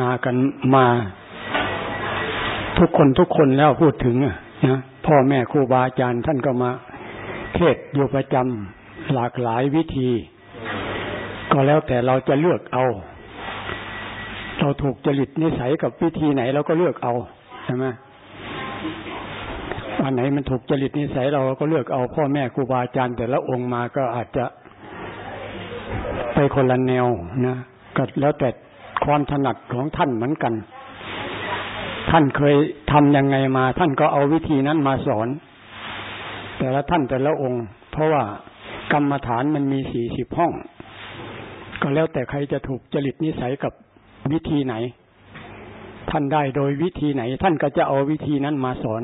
นากันมา ทุกคนทุกคนแล้วพูดถึงนะพ่อแม่ครูบาอาจารย์ท่านก็มา เทศอยู่ประจำหลากหลายวิธี ก็แล้วแต่เราจะเลือกเอา เราถูกจริตนิสัยกับวิธีไหนเราก็เลือกเอาใช่ไหมอันไหนมันถูกจริตนิสัยเราก็เลือกเอาพ่อแม่ครูบาอาจารย์แต่ละองค์มาก็อาจจะไปคนละแนวนะก็แล้วแต่ ความถนัดของท่านเหมือนกัน ท่านเคยทำยังไงมา ท่านก็เอาวิธีนั้นมาสอน แต่ละท่านแต่ละองค์ เพราะว่ากรรมฐานมันมีสี่สิบห้อง ก็แล้วแต่ใครจะถูกจริตนิสัยกับวิธีไหน ท่านได้โดยวิธีไหน ท่านก็จะเอาวิธีนั้นมาสอน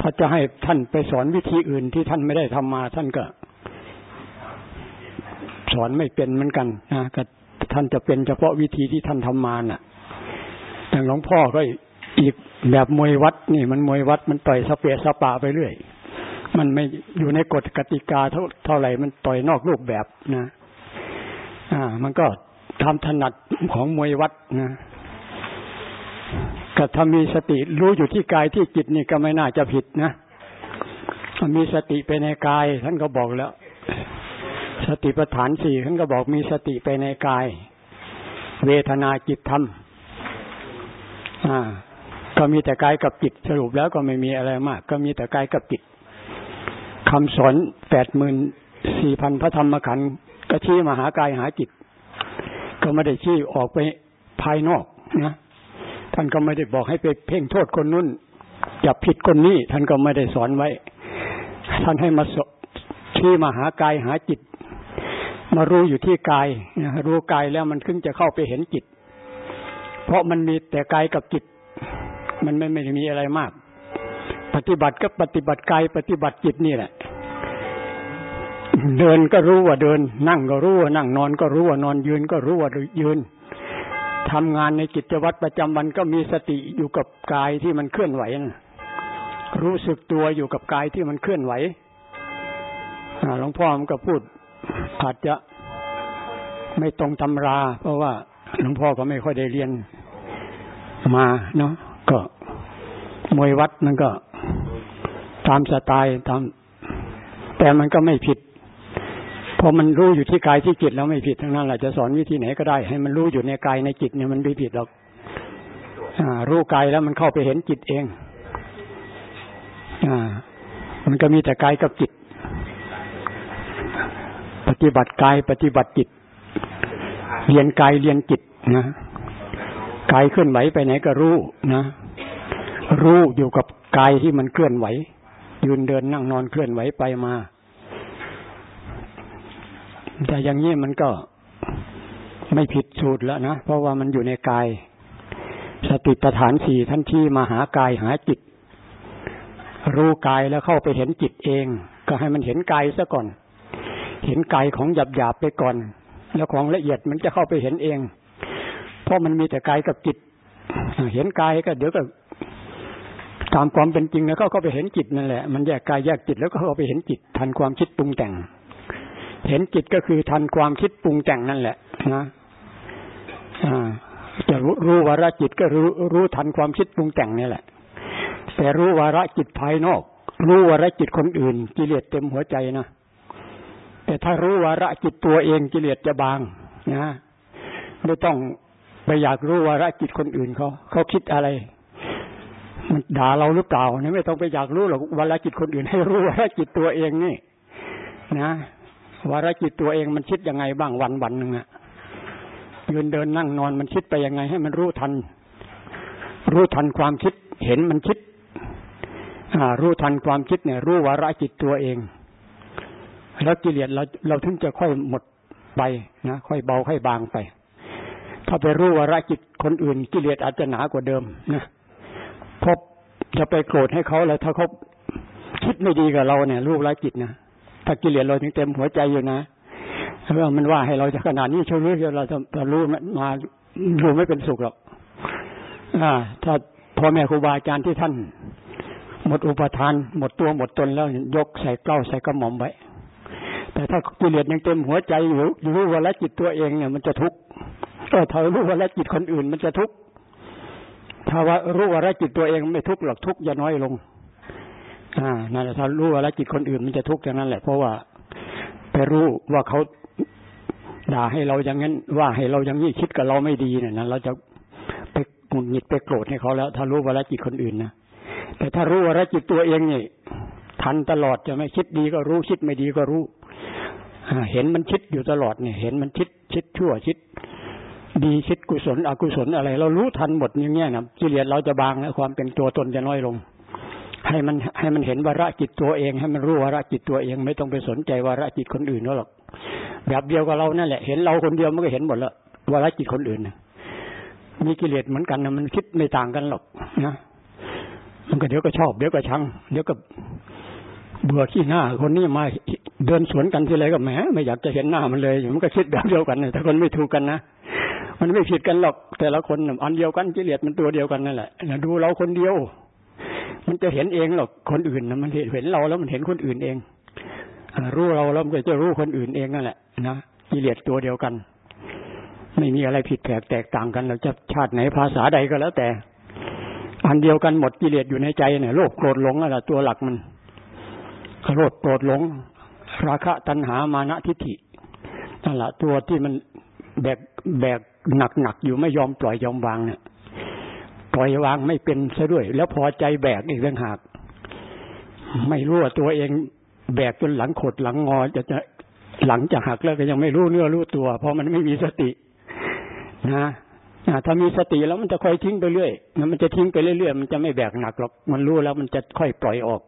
ถ้าจะให้ท่านไปสอนวิธีอื่นที่ท่านไม่ได้ทำมา ท่านก็สอนไม่เป็นเหมือนกันนะก็ ท่านจะเป็นเฉพาะวิธีที่ท่านทำมาน่ะแต่หลวงพ่อก็อีกแบบมวยวัดนี่มันมวยวัดมันต่อยสเปะสปะไปเรื่อย มันไม่อยู่ในกฎกติกาเท่าเท่าไหร่มันต่อยนอกรูปแบบนะ อ่า มันก็ทำถนัดของมวยวัดนะก็ถ้ามีสติรู้อยู่ที่กายที่จิตนี่ก็ไม่น่าจะผิดนะมีสติไปในกายท่านก็บอกแล้ว สติปัฏฐานสี่ท่านก็บอกมีสติไปในกาย เวทนาจิตธรรมอ่า ก็มีแต่กายกับจิตสรุปแล้วก็ไม่มีอะไรมาก ก็มีแต่กายกับจิตคำสอนแปดหมื่นสี่พันพระธรรมขันธ์ก็ชี้มาหากายหาจิต ก็ไม่ได้ชี้ออกไปภายนอกนะท่านก็ไม่ได้บอกให้ไปเพ่งโทษคนนู้นจับผิดคนนี้ ท่านก็ไม่ได้สอนไว้ ท่านให้มาชี้มาหากายหาจิต มารู้อยู่ที่กายรู้กายแล้วมันขึ้นจะเข้าไปเห็นจิต เพราะมันมีแต่กายกับจิต มันไม่ไม่มีอะไรมาก ปฏิบัติก็ปฏิบัติกายปฏิบัติจิตนี่แหละ เดินก็รู้ว่าเดิน นั่งก็รู้ว่านั่งนอนก็รู้ว่านอนยืนก็รู้ว่ายืนทำงานในกิจวัตรประจำวันก็มีสติอยู่กับกายที่มันเคลื่อนไหวนะรู้สึกตัวอยู่กับกายที่มันเคลื่อนไหวหลวงพ่อมันก็พูด อาจจะไม่ตรงตำรา เพราะว่าหลวงพ่อก็ไม่ค่อยได้เรียนมาเนาะก็มวยวัดมันก็ ตามสไตล์ตาม แต่มันก็ไม่ผิดพอมันรู้อยู่ที่กายที่จิตแล้วไม่ผิดทั้งนั้นแหละจะสอนวิธีไหนก็ได้ ให้มันรู้อยู่ในกายในจิตเนี่ยมันไม่ผิดหรอกอรู้กายแล้วมันเข้าไปเห็นจิตเอง อ่า มันก็มีแต่กายกับจิต ปฏิบัติกายปฏิบัติจิต เรียนกายเรียนจิตนะกายเคลื่อนไหวไปไหนก็รู้นะ รู้อยู่กับกายที่มันเคลื่อนไหว ยืนเดินนั่งนอนเคลื่อนไหวไปมา แต่อย่างนี้มันก็ไม่ผิดสูตรแล้วนะ เพราะว่ามันอยู่ในกาย สติปัฏฐานสี่ท่านที่มาหากายหาจิต รู้กายแล้วเข้าไปเห็นจิตเอง ก็ให้มันเห็นกายซะก่อน เห็นกายของหยาบหยาบไปก่อน แล้วของละเอียดมันจะเข้าไปเห็นเอง เพราะมันมีแต่กายกับจิต เห็นกายก็เดี๋ยวก็ตามความเป็นจริงแล้วก็เข้าไปเห็นจิตนั่นแหละ มันแยกกายแยกจิตแล้วก็เข้าไปเห็นจิต ทันความคิดปรุงแต่ง เห็นจิตก็คือทันความคิดปรุงแต่งนั่นแหละนะจะรู้รู้วาระจิตก็รู้รู้ทันความคิดปรุงแต่งนี่แหละ แต่รู้วาระจิตภายนอก รู้วาระจิตคนอื่นกิเลสเต็มหัวใจนะ แต่ถ้ารู้วาระจิตตัวเองกิเลสจะบางนะไม่ต้องไปอยากรู้วาระจิตคนอื่นเขาเขาคิดอะไรมันด่าเราหรือเปล่าเนี่ยไม่ต้องไปอยากรู้หรอกวาระจิตคนอื่น ให้รู้วาระจิตตัวเองนี่นะวาระจิตตัวเองมันคิดยังไงบ้างวันวันหนึ่งอะยืนเดินนั่งนอนมันคิดไปยังไง ให้มันรู้ทัน รู้ทันความคิดเห็นมันคิด อ่า รู้ทันความคิดเนี่ย รู้วาระจิตตัวเอง แล้วกิเลสเราเราถึงจะค่อยหมดไปนะค่อยเบาค่อยบางไป ถ้าไปรู้ว่าระจิตคนอื่น กิเลสอาจจะหนากว่าเดิมนะพบจะไปโกรธให้เขาแล้วถ้าเขาคิดไม่ดีกับเราเนี่ยรู้าระจิตนะถ้ากิเลสเราถึงเต็มหัวใจอยู่นะเรื่องมันว่าให้เราจะขนาดนี้ช่วยรู้เราจะจะรู้มารู้ไม่เป็นสุขหรอกอ่า ถ้าพ่อแม่ครูบาอาจารย์ที่ท่าน หมดอุปทาน หมดตัวหมดตนแล้วยกใส่เกล้าใส่กระหม่อมไว้ ถ้ากิเลสยังเต็มหัวใจอยู่รู้ว่าละจิตตัวเองเนี่ยมันจะทุกข์ถ้ารู้ว่าละจิตคนอื่นมันจะทุกข์ถ้าว่ารู้ว่าละจิตตัวเองไม่ทุกข์หรอกทุกข์จะน้อยลง อ่านั่นแหละถ้ารู้ว่าละจิตคนอื่นมันจะทุกข์อย่างนั้นแหละ เพราะว่าไปรู้ว่าเขาด่าให้เราอย่างนั้น ว่าให้เราอย่างนี้คิดกับเราไม่ดีเนี่ยนะเราจะไปหงุดหงิดไปโกรธให้เขาแล้ว ถ้ารู้ว่าละจิตคนอื่นนะแต่ถ้ารู้ว่าละจิตตัวเองนี่ทันตลอดจะไม่คิดดีก็รู้คิดไม่ดีก็รู้ เห็นมันคิดอยู่ตลอดเนี่ยเห็นมันคิดคิดชั่วคิด ดีคิดกุศลอกุศลอะไร เรารู้ทันหมดอย่างเงี้ยนะกิเลสเราจะบางแล้วความเป็นตัวตนจะน้อยลง ให้มันให้มันเห็นวาระจิตตัวเอง ให้มันรู้วาระจิตตัวเอง ไม่ต้องไปสนใจวาระจิตคนอื่นหรอกแบบเดียวกับเรานั่นแหละเห็นเราคนเดียวมันก็เห็นหมดแล้ววาระจิตคนอื่นนะมีกิเลสเหมือนกันนะมันคิดไม่ต่างกันหรอกนะมันก็เดี๋ยวก็ชอบเดี๋ยวก็ชังเดี๋ยวก็ เบื่อขี้หน้า คนนี้มาเดินสวนกันทีไรก็แหมไม่อยากจะเห็นหน้ามันเลยมันก็คิดแบบเดียวกันนะถ้าคนไม่ถูกกันนะมันไม่ผิดกันหรอกแต่ละคนอันเดียวกันกิเลสมันตัวเดียวกันนั่นแหละดูเราคนเดียว มันจะเห็นเองหรอกคนอื่นนะมันเห็นเราแล้วมันเห็นคนอื่นเองรู้เราแล้วมันก็จะรู้คนอื่นเองนั่นแหละนะกิเลสตัวเดียวกัน ไม่มีอะไรผิดแปลกแตกต่างกัน เราจะชาติไหนภาษาใดก็แล้วแต่ อันเดียวกันหมดกิเลสอยู่ในใจเนี่ยโลภโกรธหลงอะไรตัวหลักมัน โลภโกรธหลง ราคะตัณหามานะทิฏฐินั่นแหละตัวที่มันแบกแบกหนักหนักอยู่ไม่ยอมปล่อยยอมวางเนี่ยปล่อยวางไม่เป็นซะด้วย แล้วพอใจแบกอีกเรื่องหาก ไม่รู้ว่าตัวเองแบกจนหลังขดหลังงอจะจะหลังจะหักแล้วก็ยังไม่รู้เนื้อรู้ตัว เพราะมันไม่มีสติ นะถ้ามีสติแล้วมันจะค่อยทิ้งไปเรื่อยมันจะทิ้งไปเรื่อยๆมันจะไม่แบกหนักหรอก มันรู้แล้วมันจะค่อยปล่อยออก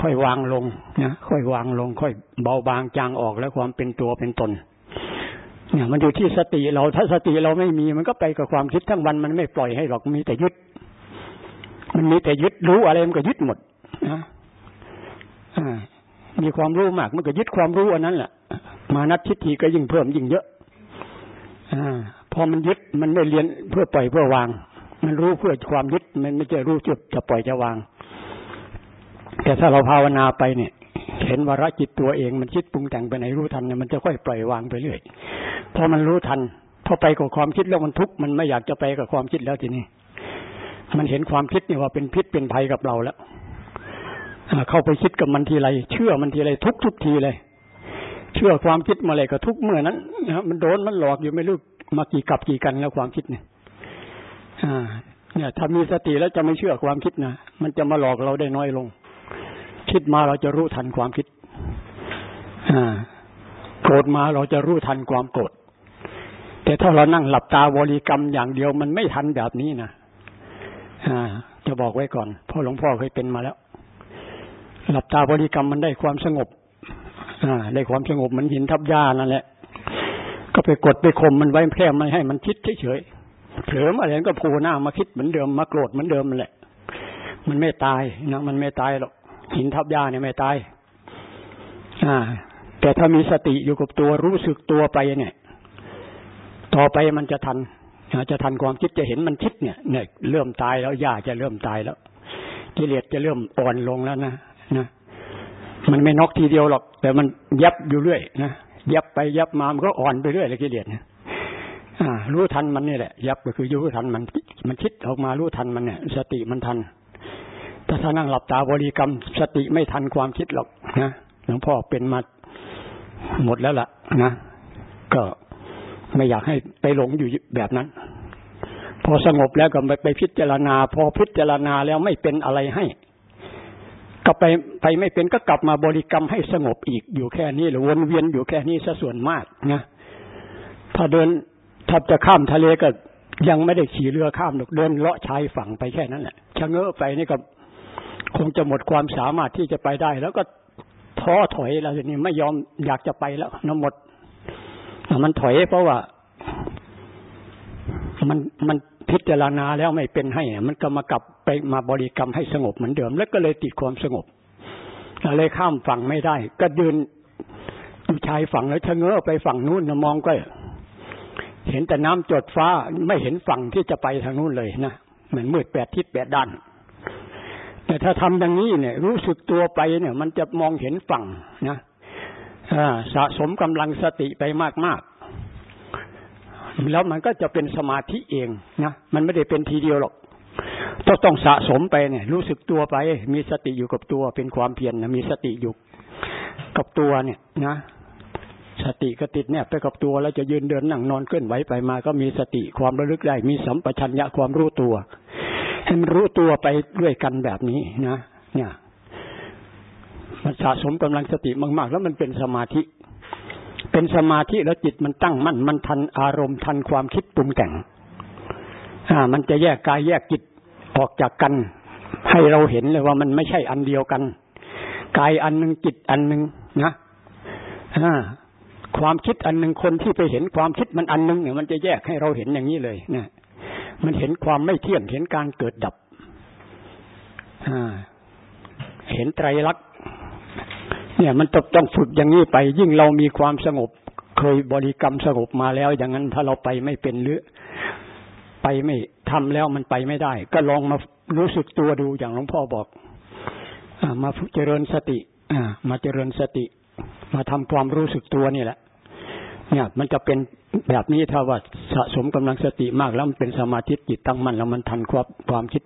ค่อยวางลงนะค่อยวางลง ค่อยเบาบางจางออกแล้วความเป็นตัวเป็นตนเนี่ยมันอยู่ที่สติเราถ้าสติเราไม่มีมันก็ไปกับความคิดทั้งวันมันไม่ปล่อยให้หรอกมีแต่ยึด มันมีแต่ยึดรู้อะไรมันก็ยึดหมดนะมีความรู้มากมันก็ยึดความรู้อันนั้นแหละมานัดทิฏฐิก็ยิ่งเพิ่มยิ่งเยอะอพอมันยึดมันไม่เรียนเพื่อปล่อยเพื่อวาง มันรู้เพื่อความยึดมันไม่จะรู้จุดจะปล่อยจะวาง แต่ถ้าเราภาวนาไปเนี่ย เห็นวาระจิตตัวเองมันคิดปรุงแต่งไปไหนรู้ทันเนี่ยมันจะค่อยปล่อยวางไปเรื่อยพอมันรู้ทันพอไปกับความคิดแล้วมันทุกข์มันไม่อยากจะไปกับความคิดแล้วทีนี้มันเห็นความคิดเนี่ยว่าเป็นพิษเป็นภัยกับเราแล้วเข้าไปคิดกับมันทีไรเชื่อมันทีไรทุกทุกทีเลย เชื่อความคิดมาเลยก็ทุกเมื่อนั้นนะมันโดนมันหลอกอยู่ไม่รู้มากี่กับกี่กันแล้วความคิดเนี่ยอ่า เนี่ยถ้ามีสติแล้วจะไม่เชื่อความคิดนะมันจะมาหลอกเราได้น้อยลง คิดมาเราจะรู้ทันความคิดโกรธมาเราจะรู้ทันความโกรธแต่ถ้าเรานั่งหลับตาบริกรรมอย่างเดียวมันไม่ทันแบบนี้นะจะบอกไว้ก่อนพ่อหลวงพ่อเคยเป็นมาแล้ว หลับตาบริกรรมมันได้ความสงบได้ความสงบมันหินทับยานั่นแหละ ก็ไปกดไปข่มมันไว้แค่ไม่ให้มันคิดเฉยๆเผลออะไรก็พูหน้ามาคิดเหมือนเดิมมาโกรธเหมือนเดิมมันแหละ มันไม่ตายนะมันไม่ตายหรอก หินทับยาเนี่ยไม่ตายอ่า แต่ถ้ามีสติอยู่กับตัวรู้สึกตัวไปเนี่ย ต่อไปมันจะทันจะทันความคิดจะเห็นมันคิดเนี่ยเนี่ยเริ่มตายแล้วยาจะเริ่มตายแล้วกิเลสจะเริ่มอ่อนลงแล้วนะนะมันไม่นอกทีเดียวหรอก แต่มันยับอยู่เรื่อยนะยับไปยับมามันก็อ่อนไปเรื่อยเลยกิเลสนะอ่ารู้ทันมันนี่แหละ ยับก็คือรู้ทันมัน มันคิดออกมารู้ทันมันเนี่ย สติมันทัน ถ้าถ้านั่งหลับตาบริกรรม สติไม่ทันความคิดหรอกนะหลวงพ่อเป็นมาหมดแล้วล่ะนะก็ไม่อยากให้ไปหลงอยู่แบบนั้น พอสงบแล้วก็ไปพิจารณา พอพิจารณาแล้วไม่เป็นอะไรให้ ก็ไปไปไม่เป็นก็กลับมาบริกรรมให้สงบอีกอยู่แค่นี้หรือวนเวียนอยู่แค่นี้ซะส่วนมากนะถ้าเดินถ้าจะข้ามทะเลก็ยังไม่ได้ขี่เรือข้ามหรอกเดินเลาะชายฝั่งไปแค่นั้นแหละชะเง้อไปนี่ก็ คงจะหมดความสามารถที่จะไปได้ แล้วก็ท้อถอยแล้วทีนี้ไม่ยอมอยากจะไปแล้วนหมดมันถอยเพราะว่า มันมันพิจารณาแล้วไม่เป็นให้ มันก็มากลับไปมาบริกรรมให้สงบเหมือนเดิม แล้วก็เลยติดความสงบเลยข้ามฝั่งไม่ได้ ก็ยืนชายฝั่งแล้วชะเง้อไปฝั่งนู้นมองก็ เห็นแต่น้ำจดฟ้าไม่เห็นฝั่งที่จะไปทางนู้นเลยนะเหมือนมืดแปดทิศแปดด้าน แต่ถ้าทำอย่างนี้เนี่ย รู้สึกตัวไปเนี่ย มันจะมองเห็นฝั่งนะสะสมกำลังสติไปมากๆ แล้วมันก็จะเป็นสมาธิเองนะมันไม่ได้เป็นทีเดียวหรอกต้องต้องสะสมไปเนี่ย รู้สึกตัวไป มีสติอยู่กับตัวเป็นความเพียรนะมีสติอยู่กับตัวเนี่ยนะสติก็ติดเนี่ยไปกับตัวแล้วจะยืนเดินนั่งนอนเคลื่อนไหวไปมา ก็มีสติความระลึกได้ มีสัมปชัญญะความรู้ตัว ให้มันรู้ตัวไปด้วยกันแบบนี้นะเนี่ยมันสะสมกำลังสติมาก ๆ แล้วมันเป็นสมาธิ เป็นสมาธิแล้วจิตมันตั้งมั่นมันทันอารมณ์ทันความคิดปรุงแต่ง อ่า มันจะแยกกายแยกจิตออกจากกัน ให้เราเห็นเลยว่ามันไม่ใช่อันเดียวกันกายอันหนึ่งจิตอันหนึ่งนะอ่าความคิดอันหนึ่งคนที่ไปเห็นความคิดมันอันหนึ่งเนี่ยมันจะแยกให้เราเห็นอย่างนี้เลยนะ มันเห็นความไม่เที่ยงเห็นการเกิดดับเห็นไตรลักษณ์เนี่ย มันต้องต้องฝึกอย่างนี้ไป ยิ่งเรามีความสงบ เคยบริกรรมสงบมาแล้ว อย่างนั้นถ้าเราไปไม่เป็นหรือ ไปไม่ทำแล้วมันไปไม่ได้ ก็ลองมารู้สึกตัวดูอย่างหลวงพ่อบอกอมาเจริญสติมาเจริญสติ มาทำความรู้สึกตัวนี่แหละ เนี่ย มันจะเป็นแบบนี้ถ้าว่าสะสมกำลังสติมากแล้วมันเป็นสมาธิจิตตั้งมั่นแล้วมันทันความความคิด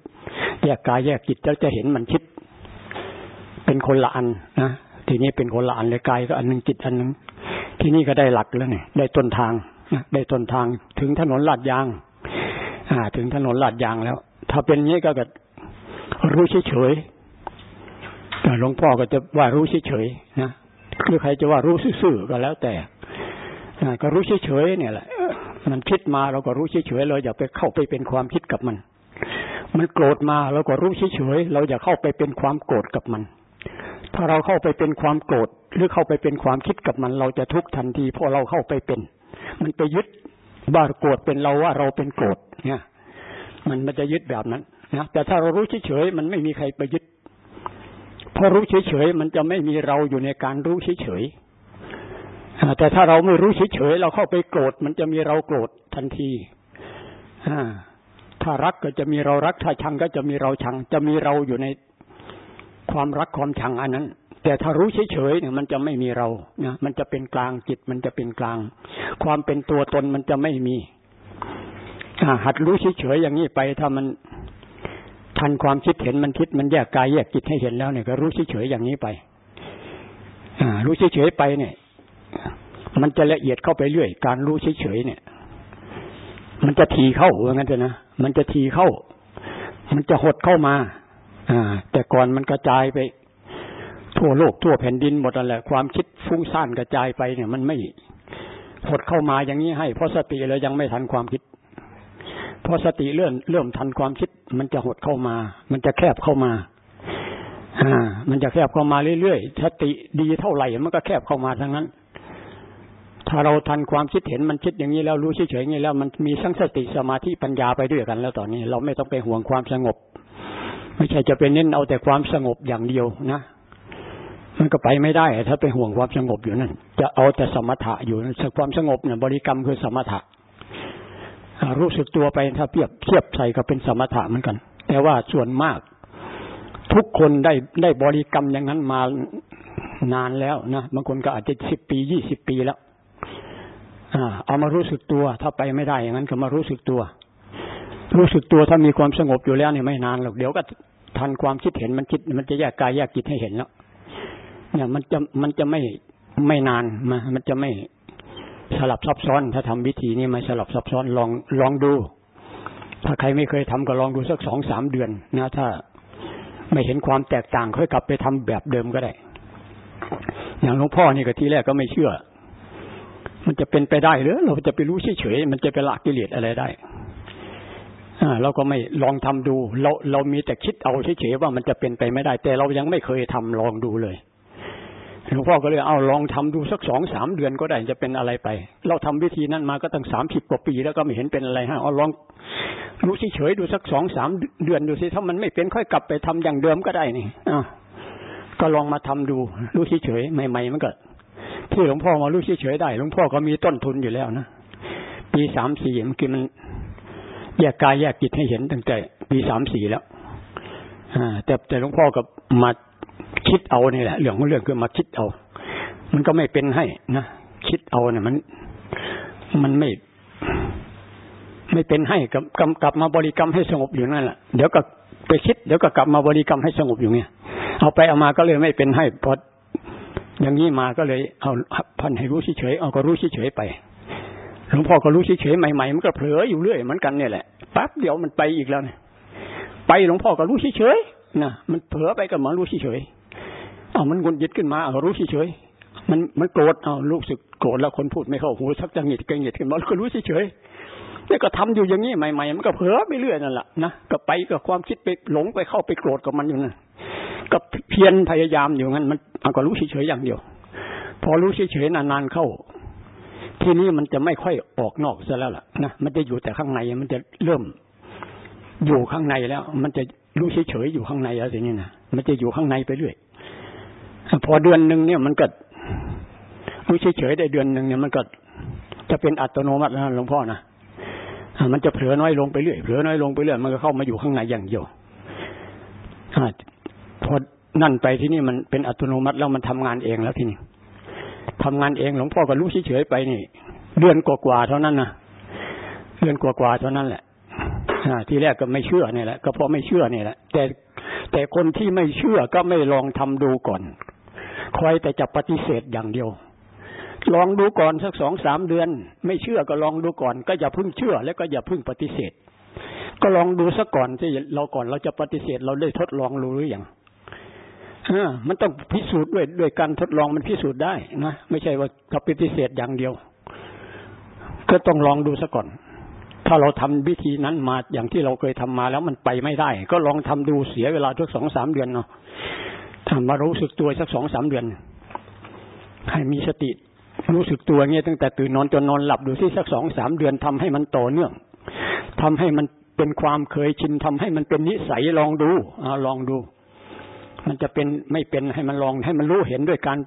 แยกกายแยกจิตแล้วจะเห็นมันคิด เป็นคนละอันนะทีนี้เป็นคนละอันเลยกายก็อันหนึ่งจิตอันหนึ่งที่นี่ก็ได้หลักแล้วเนี่ยได้ต้นทางนะได้ต้นทางถึงถนนลาดยาง อ่า ถึงถนนลาดยางแล้ว ถ้าเป็นงนี้ก็ก็รู้เฉยๆหลวงพ่อก็จะว่ารู้เฉยๆนะหรือใครจะว่ารู้ซื่อๆก็แล้วแต่ ก็รู้เฉยๆเนี่ยแหละ มันคิดมาเราก็รู้เฉยๆเราอย่าไปเข้าไปเป็นความคิดกับมัน มันโกรธมาเราก็รู้เฉยๆเราอย่าเข้าไปเป็นความโกรธกับมัน ถ้าเราเข้าไปเป็นความโกรธหรือเข้าไปเป็นความคิดกับมัน เราจะทุกข์ทันทีเพราะเราเข้าไปเป็น มันไปยึดว่าโกรธเป็นเราว่าเราเป็นโกรธเนี่ย มันมันจะยึดแบบนั้นนะแต่ถ้าเรารู้เฉยๆมันไม่มีใครไปยึดพอรู้เฉยๆมันจะไม่มีเราอยู่ในการรู้เฉยๆ แต่ถ้าเราไม่รู้เฉยๆเราเข้าไปโกรธ มันจะมีเราโกรธทันทีถ้ารักก็จะมีเรารัก ถ้าชังก็จะมีเราชัง จะมีเราอยู่ในความรักความชังอันนั้น แต่ถ้ารู้เฉยๆเนี่ยมันจะไม่มีเรานะมันจะเป็นกลางจิต มันจะเป็นกลาง ความเป็นตัวตนมันจะไม่มีหัดรู้เฉยๆอย่างนี้ไป ถ้ามันทันความคิดเห็นมันคิดมันแยกกายแยกจิตให้เห็นแล้วเนี่ยก็รู้เฉยๆอย่างนี้ไปรู้เฉยๆไปเนี่ย มันจะละเอียดเข้าไปเรื่อย การรู้เฉยๆเนี่ย มันจะทีเข้าว่างั้นเถอะนะมันจะทีเข้า มันจะหดเข้ามา อ่า แต่ก่อนมันกระจายไป ทั่วโลกทั่วแผ่นดินหมดนั่นแหละความคิดฟุ้งซ่านกระจายไปเนี่ย มันไม่หดเข้ามาอย่างนี้ให้เพราะสติเรายังไม่ทันความคิดพอสติเลื่อนเริ่มทันความคิด มันจะหดเข้ามา มันจะแคบเข้ามา อ่า มันจะแคบเข้ามาเรื่อยๆสติดีเท่าไหร่ มันก็แคบเข้ามาทั้งนั้น ถ้าเราทันความคิดเห็นมันคิดอย่างนี้แล้วรู้เฉยๆอย่างนี้แล้วมันมีทั้งสติสมาธิปัญญาไปด้วยกัน แล้วตอนนี้ เราไม่ต้องไปห่วงความสงบ ไม่ใช่จะเป็นเน้นเอาแต่ความสงบอย่างเดียวนะมันก็ไปไม่ได้ ถ้าไปห่วงความสงบอยู่นั่นจะเอาแต่สมถะอยู่นั้นความสงบเนี่ยบริกรรมคือสมถะรู้สึกตัวไปถ้าเปรียบเทียบใส่ก็เป็นสมถะเหมือนกัน แต่ว่าส่วนมาก ทุกคนได้ได้บริกรรมอย่างนั้นมานานแล้วนะบางคนก็อาจจะสิบปียี่สิบปีแล้ว เอามารู้สึกตัว ถ้าไปไม่ได้อย่างนั้นก็มารู้สึกตัว รู้สึกตัวถ้ามีความสงบอยู่แล้วเนี่ยไม่นานหรอกเดี๋ยวก็ทันความคิดเห็นมันคิดมันจะแยกกายแยกจิตให้เห็นแล้ว เนี่ยมันจะมันจะไม่ไม่นานมามันจะไม่สลับซับซ้อน ถ้าทำวิธีนี้ไม่สลับซับซ้อนลองลองดู ถ้าใครไม่เคยทำก็ลองดูสักสองสามเดือนนะถ้าไม่เห็นความแตกต่างค่อยกลับไปทำแบบเดิมก็ได้ อย่างหลวงพ่อนี่ก็ทีแรกก็ไม่เชื่อ มันจะเป็นไปได้หรือเราจะไปรู้เฉยๆมันจะไปละกิเลสอะไรได้อ่าเราก็ไม่ลองทำดู เราเรามีแต่คิดเอาเฉยๆว่ามันจะเป็นไปไม่ได้ แต่เรายังไม่เคยทำลองดูเลยหลวงพ่อก็เลยเอาลองทำดูสักสองสามเดือนก็ได้จะเป็นอะไรไป เราทำวิธีนั้นมาก็ตั้งสามสิบกว่าปีแล้วก็ไม่เห็นเป็นอะไรฮะเอาลองรู้เฉยๆดูสักสองสามเดือนดูสิถ้ามันไม่เป็นค่อยกลับไปทำอย่างเดิมก็ได้นี่อ่าก็ลองมาทำดู รู้เฉยๆใหม่ๆมันก็ ที่หลวงพ่อมารู้เฉยๆได้หลวงพ่อก็มีต้นทุนอยู่แล้วนะปีสามสี่เมื่อกี้มันแยกกายแยกจิตให้เห็นตั้งแต่ ปีสามสี่แล้วอ่าแต่แต่หลวงพ่อก็มาคิดเอานี่แหละเรื่องของเรื่องคือมาคิดเอา มันก็ไม่เป็นให้นะคิดเอาเนี่ยมัน มันไม่ ไม่เป็นให้กับกำกลับมาบริกรรมให้สงบอยู่นั่นแหละเดี๋ยวก็ไปคิดเดี๋ยวก็กลับมาบริกรรมให้สงบอยู่เนี่ยเอาไปเอามาก็เลยไม่เป็นให้พอ อย่างนี้มาก็เลยเอาพันให้รู้เฉยๆเอาก็รู้เฉยๆไปหลวงพ่อก็รู้เฉยๆใหม่ๆมันก็เผลออยู่เรื่อยเหมือนกันเนี่ยแหละปั๊บเดี๋ยวมันไปอีกแล้วเนี่ยไปหลวงพ่อก็รู้เฉยๆนะมันเผลอไปก็เหมือนรู้เฉยๆเอามันวนยึดขึ้นมาเอารู้เฉยๆมันมันโกรธเอารู้สึกโกรธแล้วคนพูดไม่เข้าหูสักจะหงิดก็หงิดขึ้นมาก็รู้เฉยๆนี่ก็ทำอยู่อย่างนี้ใหม่ๆมันก็เผลอไปเรื่อยนั่นแหละนะก็ไปกับความคิดไปหลงไปเข้าไปโกรธกับมันอยู่นั่น ก็เพียรพยายามอยู่งั้น มันเอาก็รู้เฉยๆอย่างเดียว พอรู้เฉยๆนานๆเข้า ทีนี้มันจะไม่ค่อยออกนอกซะแล้วล่ะนะมันจะอยู่แต่ข้างในมันจะเริ่มอยู่ข้างในแล้ว มันจะรู้เฉยๆอยู่ข้างในอะไรอย่างนี้นะมันจะอยู่ข้างในไปเรื่อยพอเดือนหนึ่งเนี่ยมันก็รู้เฉยๆได้เดือนหนึ่งเนี่ยมันก็จะเป็นอัตโนมัติแล้วหลวงพ่อนะมันจะเผลอน้อยลงไปเรื่อยเผลอน้อยลงไปเรื่อยมันก็เข้ามาอยู่ข้างในอย่างเดียว พอนั่นไปที่นี่มันเป็นอัตโนมัติแล้วมันทำงานเองแล้วที่นี่ทำงานเองหลวงพ่อก็รู้เฉยๆไปนี่เดือนกว่าๆเท่านั้นนะเดือนกว่าๆเท่านั้นแหละทีแรกก็ไม่เชื่อเนี่ยแหละก็เพราะไม่เชื่อเนี่ยแหละ แต่แต่คนที่ไม่เชื่อก็ไม่ลองทำดูก่อน คอยแต่จะปฏิเสธอย่างเดียว ลองดูก่อนสักสองสามเดือน ไม่เชื่อก็ลองดูก่อน ก็อย่าพึ่งเชื่อ แล้วก็อย่าพึ่งปฏิเสธ ก็ลองดูซะก่อนที่เราก่อนเราจะปฏิเสธเราได้ทดลองรู้หรือยัง มันต้องพิสูจน์ด้วยด้วยการทดลองมันพิสูจน์ได้นะไม่ใช่ว่าเราปฏิเสธอย่างเดียว ก็ต้องลองดูซะก่อน ถ้าเราทำวิธีนั้นมาอย่างที่เราเคยทำมาแล้วมันไปไม่ได้ ก็ลองทำดูเสียเวลาทุกสองสามเดือนเนาะทำมารู้สึกตัวสักสองสามเดือน ให้มีสติรู้สึกตัวเงี้ยตั้งแต่ตื่นนอนจนนอนหลับดูที่สักสองสามเดือนทำให้มันต่อเนื่องทำให้มันเป็นความเคยชินทำให้มันเป็นนิสัยลองดูอ่าลองดู มันจะเป็นไม่เป็นให้มันลองให้มันรู้เห็นด้วยการ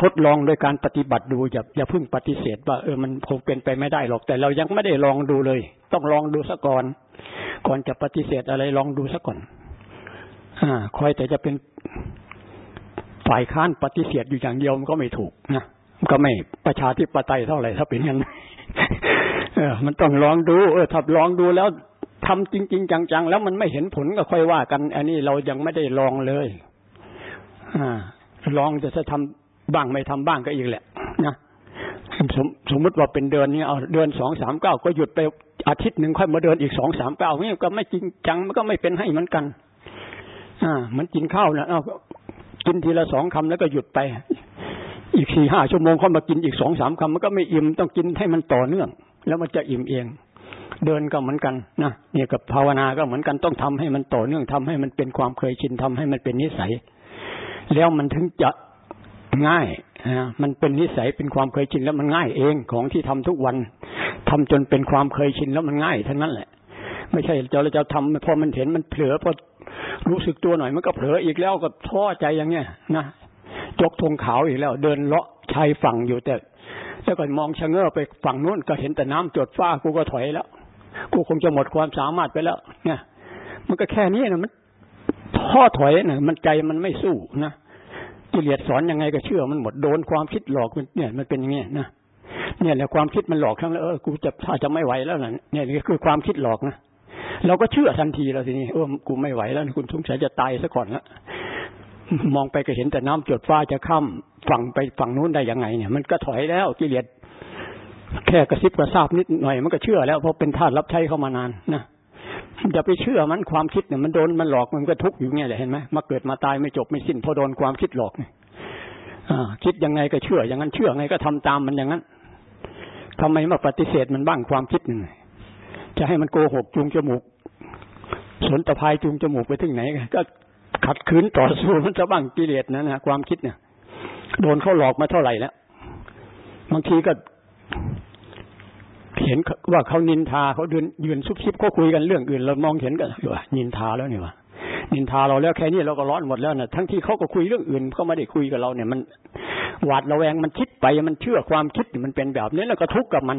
ทดลองด้วยการปฏิบัติดูอย่าอย่าเพิ่งปฏิเสธว่าเออมันคงเป็นไปไม่ได้หรอก แต่เรายังไม่ได้ลองดูเลย ต้องลองดูซะก่อน ก่อนจะปฏิเสธอะไรลองดูซะก่อน อ่าคอยแต่จะเป็นฝ่ายค้านปฏิเสธอยู่อย่างเดียวมันก็ไม่ถูกนะก็ไม่ประชาธิปไตยเท่าไหร่ถ้าเป็นอย่างนั้นเออมันต้องลองดู เออถ้าลองดูแล้ว ทำจริง ๆ จัง ๆ แล้วมันไม่เห็นผลก็ค่อยว่ากัน อันนี้เรายังไม่ได้ลองเลยอ่าลองจะจะทำบ้างไม่ทำบ้างก็อีกแหละนะสมสมมติว่าเป็นเดือนนี้เอาเดือนสองสามเก้าก็หยุดไปอาทิตย์หนึ่งค่อยมาเดินอีกสองสามเก้านี่ก็ไม่จริงจังมันก็ไม่เป็นให้เหมือนกัน อ่า มันกินข้าวนะเอากินทีละสองคำแล้วก็หยุดไป อีกสี่ห้าชั่วโมงค่อยมากินอีกสองสามคำมันก็ไม่อิ่มต้องกินให้มันต่อเนื่อง แล้วมันจะอิ่มเอง เดินก็เหมือนกันนะเนี่ยกับภาวนาก็เหมือนกันต้องทำให้มันต่อเนื่องทำให้มันเป็นความเคยชินทำให้มันเป็นนิสัย แล้วมันถึงจะง่ายนะมันเป็นนิสัยเป็นความเคยชินแล้วมันง่ายเองของที่ทำทุกวันทำจนเป็นความเคยชินแล้วมันง่ายเท่านั้นแหละ ไม่ใช่เราเราจะทำพอมันเห็นมันเผลอพอรู้สึกตัวหน่อยมันก็เผลออีกแล้วก็ท้อใจอย่างเงี้ยนะจกธงขาวอีกแล้ว เดินเลาะชายฝั่งอยู่แต่แล้วก็มองชะเง้อไปฝั่งนู้นก็เห็นแต่น้ำจดฟ้ากูก็ถอยแล้ว กูคงจะหมดความสามารถไปแล้วเนี่ยมันก็แค่นี้นะมันท้อถอยนะมันใจมันไม่สู้นะกิเลสสอนยังไงก็เชื่อมันหมดโดนความคิดหลอกมันเนี่ยมันเป็นอย่างนี้นะเนี่ยแหละความคิดมันหลอกครั้งแล้วเออกูจะถ้าจะไม่ไหวแล้วนะเนี่ยนี่คือความคิดหลอกนะเราก็เชื่อทันทีแล้วทีนี้เออกูไม่ไหวแล้วคุณสงสัยจะตายซะก่อนละมองไปก็เห็นแต่น้ำจดฟ้าจะข้าฝั่งไปฝั่งนู้นได้ยังไงเนี่ย มันก็ถอยแล้วกิเลส แค่กระซิบกระซาบนิดหน่อยมันก็เชื่อแล้วเพราะเป็นทาสรับใช้เข้ามานานนะอย่าไปเชื่อมันความคิดเนี่ยมันโดนมันหลอกมันก็ทุกข์อยู่เงี้ยแหละเห็นไหมมาเกิดมาตายไม่จบไม่สิ้นเพราะโดนความคิดหลอกเนี่ยคิดยังไงก็เชื่อ อย่างนั้นเชื่อไงก็ทำตามมันอย่างนั้นทำไมมาปฏิเสธมันบ้างความคิดหนึ่งจะให้มันโกหกจูงจมูก สนตะพายจูงจมูกไปถึงไหน ก็ขัดขืนต่อสู้มันจะบ้างกิเลสนะนะความคิดเนี่ย โดนเขาหลอกมาเท่าไหร่แล้วบางทีก็ เห็นว่าเขานินทาเขาเดินยืนซุบซิบเขาคุยกันเรื่องอื่นเรามองเห็นกันว่านินทาแล้วเนี่ยวะนินทาเราแล้วแค่นี้เราก็ร้อนหมดแล้วนะทั้งที่เขาก็คุยเรื่องอื่นเขาไม่ได้คุยกับเราเนี่ยมันหวาดระแวงมันคิดไปมันเชื่อความคิดมันเป็นแบบนี้แล้วก็ทุกข์กับมัน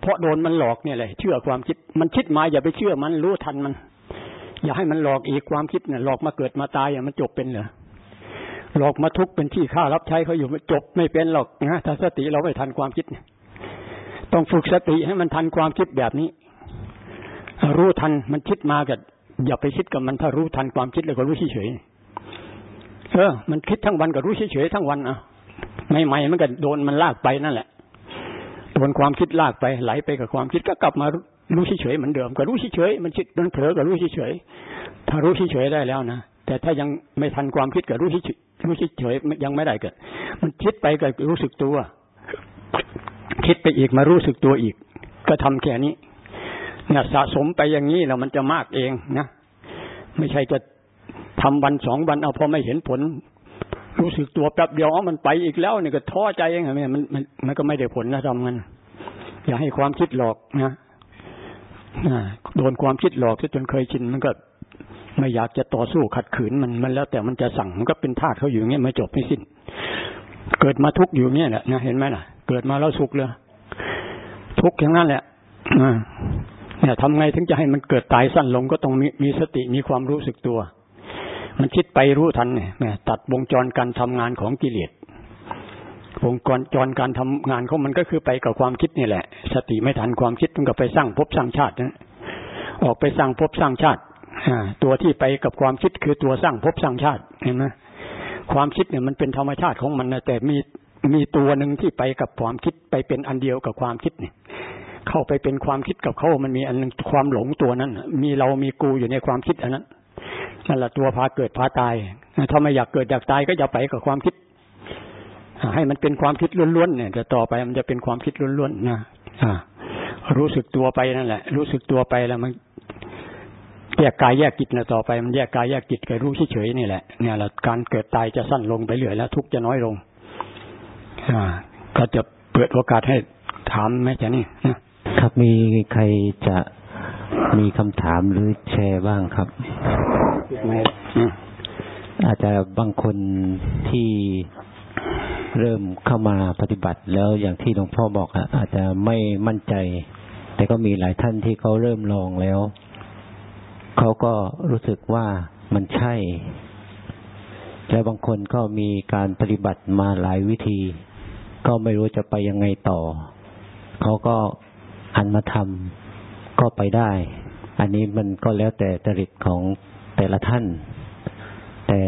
เพราะโดนมันหลอกเนี่ยเลยเชื่อความคิด มันคิดมาอย่าไปเชื่อมันรู้ทันมัน อย่าให้มันหลอกอีกความคิดเนี่ยหลอกมาเกิดมาตายอย่ามันจบเป็นเหรอ หลอกมาทุกเป็นที่ค่ารับใช้เขาอยู่จบไม่เป็นหรอกนะถ้าสติเราไม่ทันความคิดต้องฝึกสติให้มันทันความคิดแบบนี้ รู้ทันมันคิดมากับอย่าไปคิดกับมันถ้ารู้ทันความคิดแล้วก็รู้เฉยเออ มันคิดทั้งวันก็รู้เฉยๆทั้งวันอะใหม่ๆมันก็โดนมันลากไปนั่นแหละโดนความคิดลากไปไหลไปกับความคิดก็กลับมารู้เฉยๆเหมือนเดิมก็รู้เฉยๆมันคิดมันเผลอก็รู้เฉยๆถ้ารู้เฉยๆได้แล้วนะแต่ถ้ายังไม่ทันความคิดก็รู้เฉย ๆรู้เฉยยังไม่ได้เก็มันคิดไปก็รู้สึกตัว คิดไปอีกมารู้สึกตัวอีก ก็ทำแค่นี้ เนี่ยสะสมไปอย่างนี้แล้วมันจะมากเองนะไม่ใช่จะทำวันสองวันเอาพอไม่เห็นผล รู้สึกตัวแป๊บเดียวอ๋อมันไปอีกแล้วเนี่ยก็ท้อใจเองไงมันมันมันก็ไม่ได้ผลนะทำกันอย่าให้ความคิดหลอกนะโดนความคิดหลอกจนเคยชินมันก็ ไม่อยากจะต่อสู้ขัดขืนมันมันแล้วแต่มันจะสั่งมันก็เป็นทาสเขาอยู่อย่างเงี้ยไม่จบไม่สิ้น เกิดมาทุกข์อยู่เงี้ยแหละนะเห็นไหมล่ะ เกิดมาแล้วสุขเลยทุกข์อย่างนั้นแหละเนี่ยทำไงถึงจะให้มันเกิดตายสั้นลงก็ต้องมีมีสติมีความรู้สึกตัว มันคิดไปรู้ทันเนี่ยตัดวงจรการทำงานของกิเลสวงจรการทำงานของมันก็คือไปกับความคิดนี่แหละ สติไม่ทันความคิดมันก็ไปสร้างภพสร้างชาตินะออกไปสร้างภพสร้างชาติ ตัวที่ไปกับความคิดคือตัวสร้างภพสร้างชาติเห็นไหมความคิดเนี่ยมันเป็นธรรมชาติของมันนะแต่มีมีตัวหนึ่งที่ไปกับความคิดไปเป็นอันเดียวกับความคิดเนี่ย เข้าไปเป็นความคิดกับเขามันมีอันนึงความหลงตัวนั้น มีเรามีกูอยู่ในความคิดอันนั้นนั่นแหละตัวพาเกิดพาตายถ้าไม่อยากเกิดอยากตายก็อย่าไปกับความคิดให้มันเป็นความคิดล้วนๆเนี่ยแต่ต่อไปมันจะเป็นความคิดล้วนๆนะอ่ารู้สึกตัวไปนั่นแหละ รู้สึกตัวไปแล้วมัน แยกกายแยกจิตนะต่อไปมันแยกกายแยกจิตกับรู้เฉยๆนี่แหละเนี่ยแหละการเกิดตายจะสั้นลงไปเรื่อยแล้วทุกจะน้อยลง อ่า ก็จะเปิดโอกาสให้ถามแม่จะนี่นะครับมีใครจะมีคำถามหรือแชร์บ้างครับ อาจจะบางคนที่เริ่มเข้ามาปฏิบัติแล้วอย่างที่หลวงพ่อบอกอะอาจจะไม่มั่นใจ แต่ก็มีหลายท่านที่เขาเริ่มลองแล้ว เขาก็รู้สึกว่ามันใช่ แล้วบางคนก็มีการปฏิบัติมาหลายวิธี ก็ไม่รู้จะไปยังไงต่อ เขาก็หันมาทำก็ไปได้ อันนี้มันก็แล้วแต่จริตของแต่ละท่าน แต่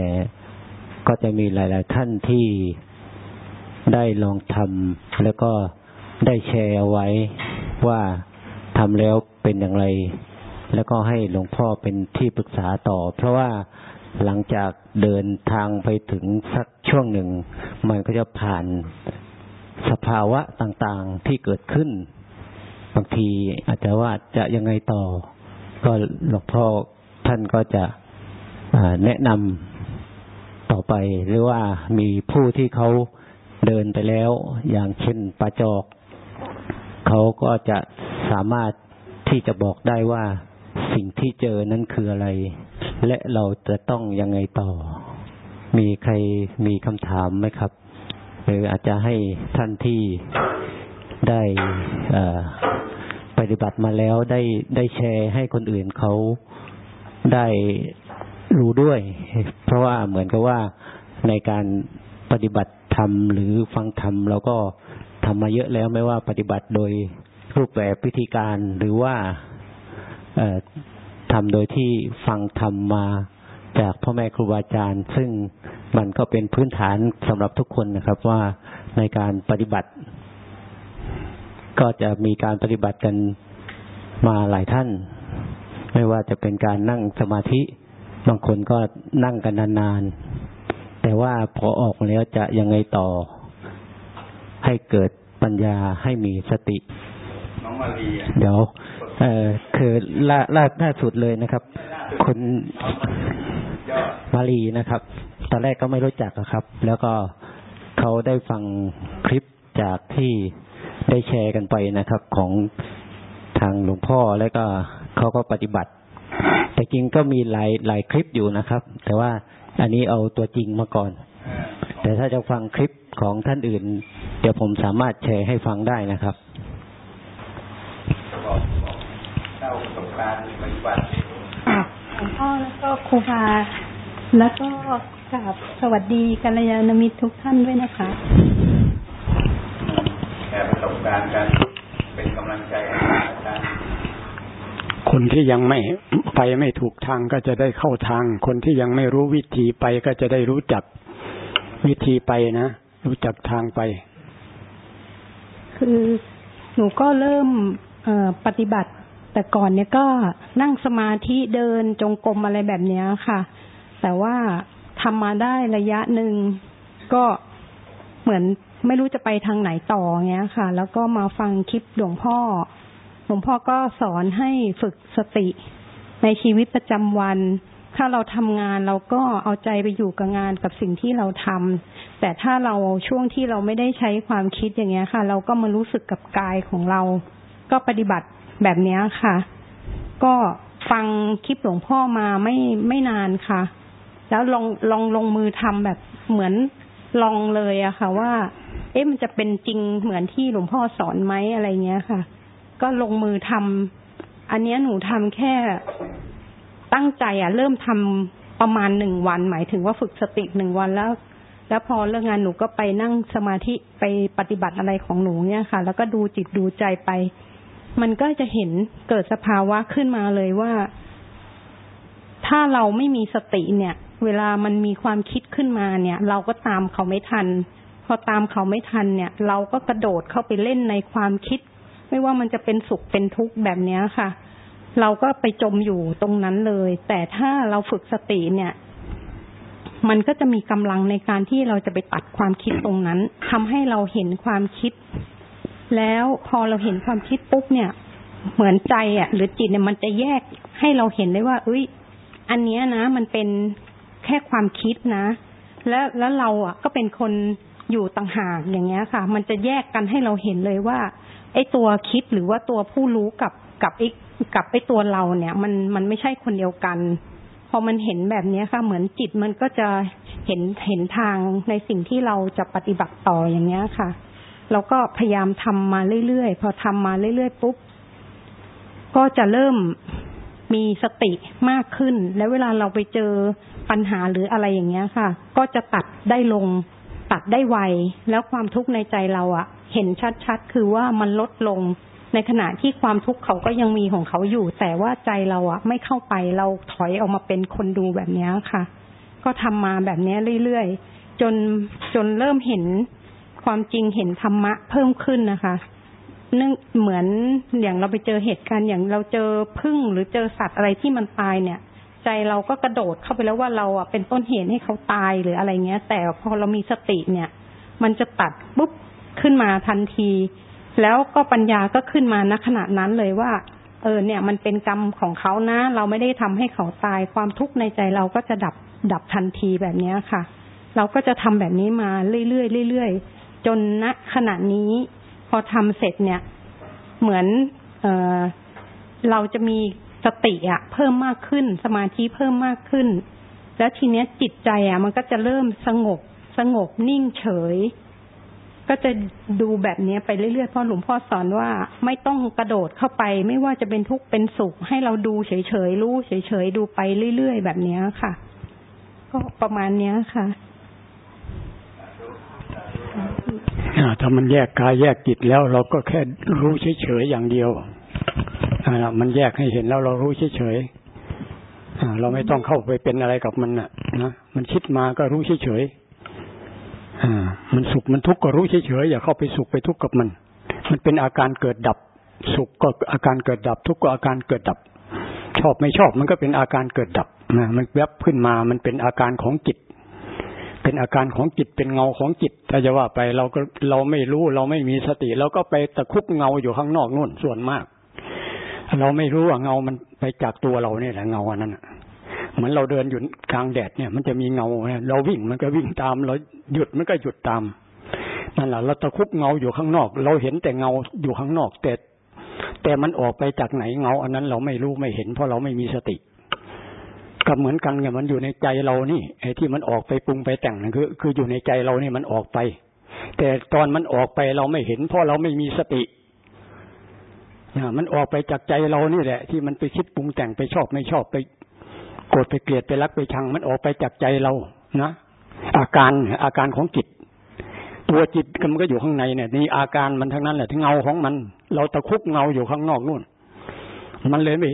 ก็จะมีหลาย ๆ ท่านที่ได้ลองทำแล้วก็ได้แชร์เอาไว้ว่าทำแล้วเป็นอย่างไร แล้วก็ให้หลวงพ่อเป็นที่ปรึกษาต่อ เพราะว่าหลังจากเดินทางไปถึงสักช่วงหนึ่ง มันก็จะผ่านสภาวะต่างๆที่เกิดขึ้น บางทีอาจจะว่าจะยังไงต่อ ก็หลวงพ่อท่านก็จะแนะนำต่อไป หรือว่ามีผู้ที่เขาเดินไปแล้ว อย่างเช่นปาจอก เขาก็จะสามารถที่จะบอกได้ว่า สิ่งที่เจอนั้นคืออะไร และเราจะต้องยังไงต่อ มีใครมีคำถามไหมครับ หรืออาจจะให้ท่านที่ได้ปฏิบัติมาแล้วได้ได้แชร์ให้คนอื่นเขาได้รู้ด้วย เพราะว่าเหมือนกับว่าในการปฏิบัติธรรมหรือฟังธรรมเราก็ทำมาเยอะแล้วไม่ว่าปฏิบัติโดยรูปแบบวิธีการหรือว่า ทำโดยที่ฟังธรรมมาจากพ่อแม่ครูบาอาจารย์ ซึ่งมันก็เป็นพื้นฐานสำหรับทุกคนนะครับว่าในการปฏิบัติ ก็จะมีการปฏิบัติกันมาหลายท่าน ไม่ว่าจะเป็นการนั่งสมาธิ บางคนก็นั่งกันนานๆ แต่ว่าพอออกมาแล้วจะยังไงต่อ ให้เกิดปัญญาให้มีสติเดี๋ยว เออคือล่าล่าล่าสุดเลยนะครับคนมาลีนะครับ ตอนแรกก็ไม่รู้จักครับ แล้วก็เขาได้ฟังคลิปจากที่ได้แชร์กันไปนะครับ ของทางหลวงพ่อแล้วก็เขาก็ปฏิบัติ แต่จริงก็มีหลายหลายคลิปอยู่นะครับ แต่ว่าอันนี้เอาตัวจริงมาก่อน แต่ถ้าจะฟังคลิปของท่านอื่น เดี๋ยวผมสามารถแชร์ให้ฟังได้นะครับ การปฏิบัติหลวงพ่อแล้วก็ครูบาแล้วก็กราบสวัสดีกัลยาณมิตรทุกท่านด้วยนะคะแค่ประสบการณ์การเป็นกำลังใจให้อาจารย์คนที่ยังไม่ไปไม่ถูกทางก็จะได้เข้าทาง คนที่ยังไม่รู้วิธีไปก็จะได้รู้จักวิธีไปนะ รู้จักทางไป คือหนูก็เริ่มเอ่อปฏิบัติ แต่ก่อนเนี่ยก็นั่งสมาธิเดินจงกรมอะไรแบบเนี้ยค่ะ แต่ว่าทำมาได้ระยะหนึ่งก็เหมือนไม่รู้จะไปทางไหนต่อเงี้ยค่ะ แล้วก็มาฟังคลิปหลวงพ่อ หลวงพ่อก็สอนให้ฝึกสติ ในชีวิตประจำวัน ถ้าเราทำงานเราก็เอาใจไปอยู่กับงานกับสิ่งที่เราทำแต่ถ้าเราช่วงที่เราไม่ได้ใช้ความคิดอย่างเงี้ยค่ะ เราก็มารู้สึกกับกายของเรา ก็ปฏิบัติ แบบนี้ค่ะ ก็ฟังคลิปหลวงพ่อมาไม่ไม่นานค่ะ แล้วลองลองลงมือทำแบบเหมือนลองเลยอะค่ะ ว่า เอ๊ะมันจะเป็นจริงเหมือนที่หลวงพ่อสอนไหมอะไรเงี้ยค่ะ ก็ลงมือทำอันเนี้ยหนูทำแค่ตั้งใจอะเริ่มทำประมาณหนึ่งวัน หมายถึงว่าฝึกสติหนึ่งวันแล้วแล้วพอเลิกงานหนูก็ไปนั่งสมาธิไปปฏิบัติอะไรของหนูเนี่ยค่ะ แล้วก็ดูจิตดูใจไป มันก็จะเห็นเกิดสภาวะขึ้นมาเลยว่า ถ้าเราไม่มีสติเนี่ย เวลามันมีความคิดขึ้นมาเนี่ย เราก็ตามเขาไม่ทัน พอตามเขาไม่ทันเนี่ย เราก็กระโดดเข้าไปเล่นในความคิด ไม่ว่ามันจะเป็นสุขเป็นทุกข์แบบเนี้ยค่ะ เราก็ไปจมอยู่ตรงนั้นเลย แต่ถ้าเราฝึกสติเนี่ยมันก็จะมีกำลังในการที่เราจะไปตัดความคิดตรงนั้นทำให้เราเห็นความคิด แล้วพอเราเห็นความคิดปุ๊บเนี่ย เหมือนใจอะ หรือจิตเนี่ยมันจะแยกให้เราเห็นได้ว่า เอ้ย อันเนี้ยนะ มันเป็นแค่ความคิดนะ แล้วแล้วเราอะ ก็เป็นคนอยู่ต่างหากอย่างเงี้ยค่ะ มันจะแยกกันให้เราเห็นเลยว่า ไอ้ตัวคิดหรือว่าตัวผู้รู้กับกับไอ้กับไอ้ตัวเราเนี่ย มันมันไม่ใช่คนเดียวกัน พอมันเห็นแบบเนี้ยค่ะ เหมือนจิตมันก็จะเห็นเห็นทางในสิ่งที่เราจะปฏิบัติต่ออย่างเงี้ยค่ะ เราก็พยายามทำมาเรื่อยๆ พอทำมาเรื่อยๆปุ๊บ ก็จะเริ่มมีสติมากขึ้น แล้วเวลาเราไปเจอปัญหาหรืออะไรอย่างเงี้ยค่ะ ก็จะตัดได้ลง ตัดได้ไว แล้วความทุกข์ในใจเราอะเห็นชัดๆ คือว่ามันลดลง ในขณะที่ความทุกข์เขาก็ยังมีของเขาอยู่ แต่ว่าใจเราอะไม่เข้าไปเราถอยออกมาเป็นคนดูแบบนี้ค่ะ ก็ทำมาแบบนี้เรื่อยๆ จนจนเริ่มเห็น ความจริงเห็นธรรมะเพิ่มขึ้นนะคะเนื่องเหมือนอย่างเราไปเจอเหตุการณ์อย่างเราเจอพึ่งหรือเจอสัตว์อะไรที่มันตายเนี่ย ใจเราก็กระโดดเข้าไปแล้วว่าเราอะเป็นต้นเหตุให้เขาตายหรืออะไรเงี้ย แต่พอเรามีสติเนี่ย มันจะตัดปุ๊บขึ้นมาทันที แล้วก็ปัญญาก็ขึ้นมาณขณะนั้นเลยว่า เออเนี่ย มันเป็นกรรมของเขานะ เราไม่ได้ทำให้เขาตายความทุกข์ในใจเราก็จะดับดับทันทีแบบเนี้ยค่ะ เราก็จะทำแบบนี้มาเรื่อยๆเรื่อยๆ จนณขณะนี้ พอทำเสร็จเนี่ย เหมือนเออเราจะมีสติอะเพิ่มมากขึ้น สมาธิเพิ่มมากขึ้น แล้วทีเนี้ยจิตใจอะมันก็จะเริ่มสงบสงบนิ่งเฉย ก็จะดูแบบนี้ไปเรื่อยๆเพราะหลวงพ่อสอนว่าไม่ต้องกระโดดเข้าไป ไม่ว่าจะเป็นทุกข์เป็นสุข ให้เราดูเฉยๆรู้เฉยๆดูไปเรื่อยๆแบบเนี้ยค่ะ ก็ประมาณเนี้ยค่ะ ถ้ามันแยกกายแยกจิตแล้วเราก็แค่รู้เฉยๆอย่างเดียวมันแยกให้เห็นแล้วเรารู้เฉยๆเราไม่ต้องเข้าไปเป็นอะไรกับมันน่ะนะมันคิดมาก็รู้เฉยๆมันสุขมันทุกข์ก็รู้เฉยๆอย่าเข้าไปสุขไปทุกข์กับมัน มันเป็นอาการเกิดดับ สุขก็อาการเกิดดับ ทุกข์ก็อาการเกิดดับ ชอบไม่ชอบมันก็เป็นอาการเกิดดับนะมันแวบขึ้นมามันเป็นอาการของจิต เป็นอาการของจิตเป็นเงาของจิต ถ้าจะว่าไปเราก็เราไม่รู้เราไม่มีสติเราก็ไปตะคุบเงาอยู่ข้างนอกนู่นส่วนมาก เราไม่รู้ว่าเงามันไปจากตัวเราเนี่ยแหละเงาอันนั้นเหมือนเราเดินอยู่กลางแดดเนี่ย มันจะมีเงาเนี่ยเราวิ่งมันก็วิ่งตาม เราหยุดมันก็หยุดตามนั่นแหละเราตะคุบเงาอยู่ข้างนอก เราเห็นแต่เงาอยู่ข้างนอกแต่แต่มันออกไปจากไหนเงา อันนั้นเราไม่รู้ไม่เห็นเพราะเราไม่มีสติ ก็เหมือนกันไงมันอยู่ในใจเรานี่ไอ้ที่มันออกไปปรุงไปแต่งนั่นคือ คืออยู่ในใจเราเนี่ยมันออกไป แต่ตอนมันออกไปเราไม่เห็นเพราะเราไม่มีสตินะมันออกไปจากใจเรานี่แหละ ที่มันไปคิดปรุงแต่งไปชอบไม่ชอบไปโกรธไปเกลียดไปรักไปชัง มันออกไปจากใจเรานะอาการอาการของจิต ตัวจิตมันก็อยู่ข้างในเนี่ยนี่อาการมันทั้งนั้นแหละทั้งเงาของมัน เราตะคุบเงาอยู่ข้างนอกนู่น มันเลยไม่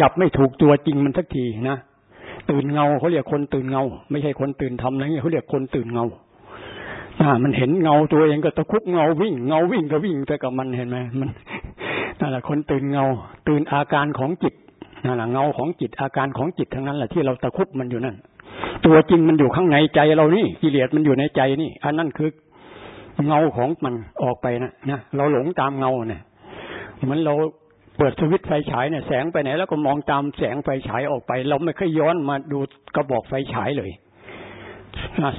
จับไม่ถูกตัวจริงมันสักทีนะตื่นเงาเขาเรียกคนตื่นเงา ไม่ใช่คนตื่นทำอะไรเงี้ยเขาเรียกคนตื่นเงาอ่ามันเห็นเงาตัวเองก็ตะคุบเงาวิ่ง เงาวิ่งก็วิ่งไปกับมันเห็นไหมมันนั่นแหละคนตื่นเงา ตื่นอาการของจิตนั่นแหละเงาของจิตอาการของจิตทั้งนั้นแหละที่เราตะคุบมันอยู่นั่นตัวจริงมันอยู่ข้างในใจเรานี่กิเลสมันอยู่ในใจนี่อันนั้นคือเงาของมันออกไปนะนะเราหลงตามเงาเนี่ยเหมือนเรา เปิดสวิตไฟฉายเนี่ยแสงไปไหน แล้วก็มองตามแสงไฟฉายออกไป เราไม่เคยย้อนมาดูกระบอกไฟฉายเลย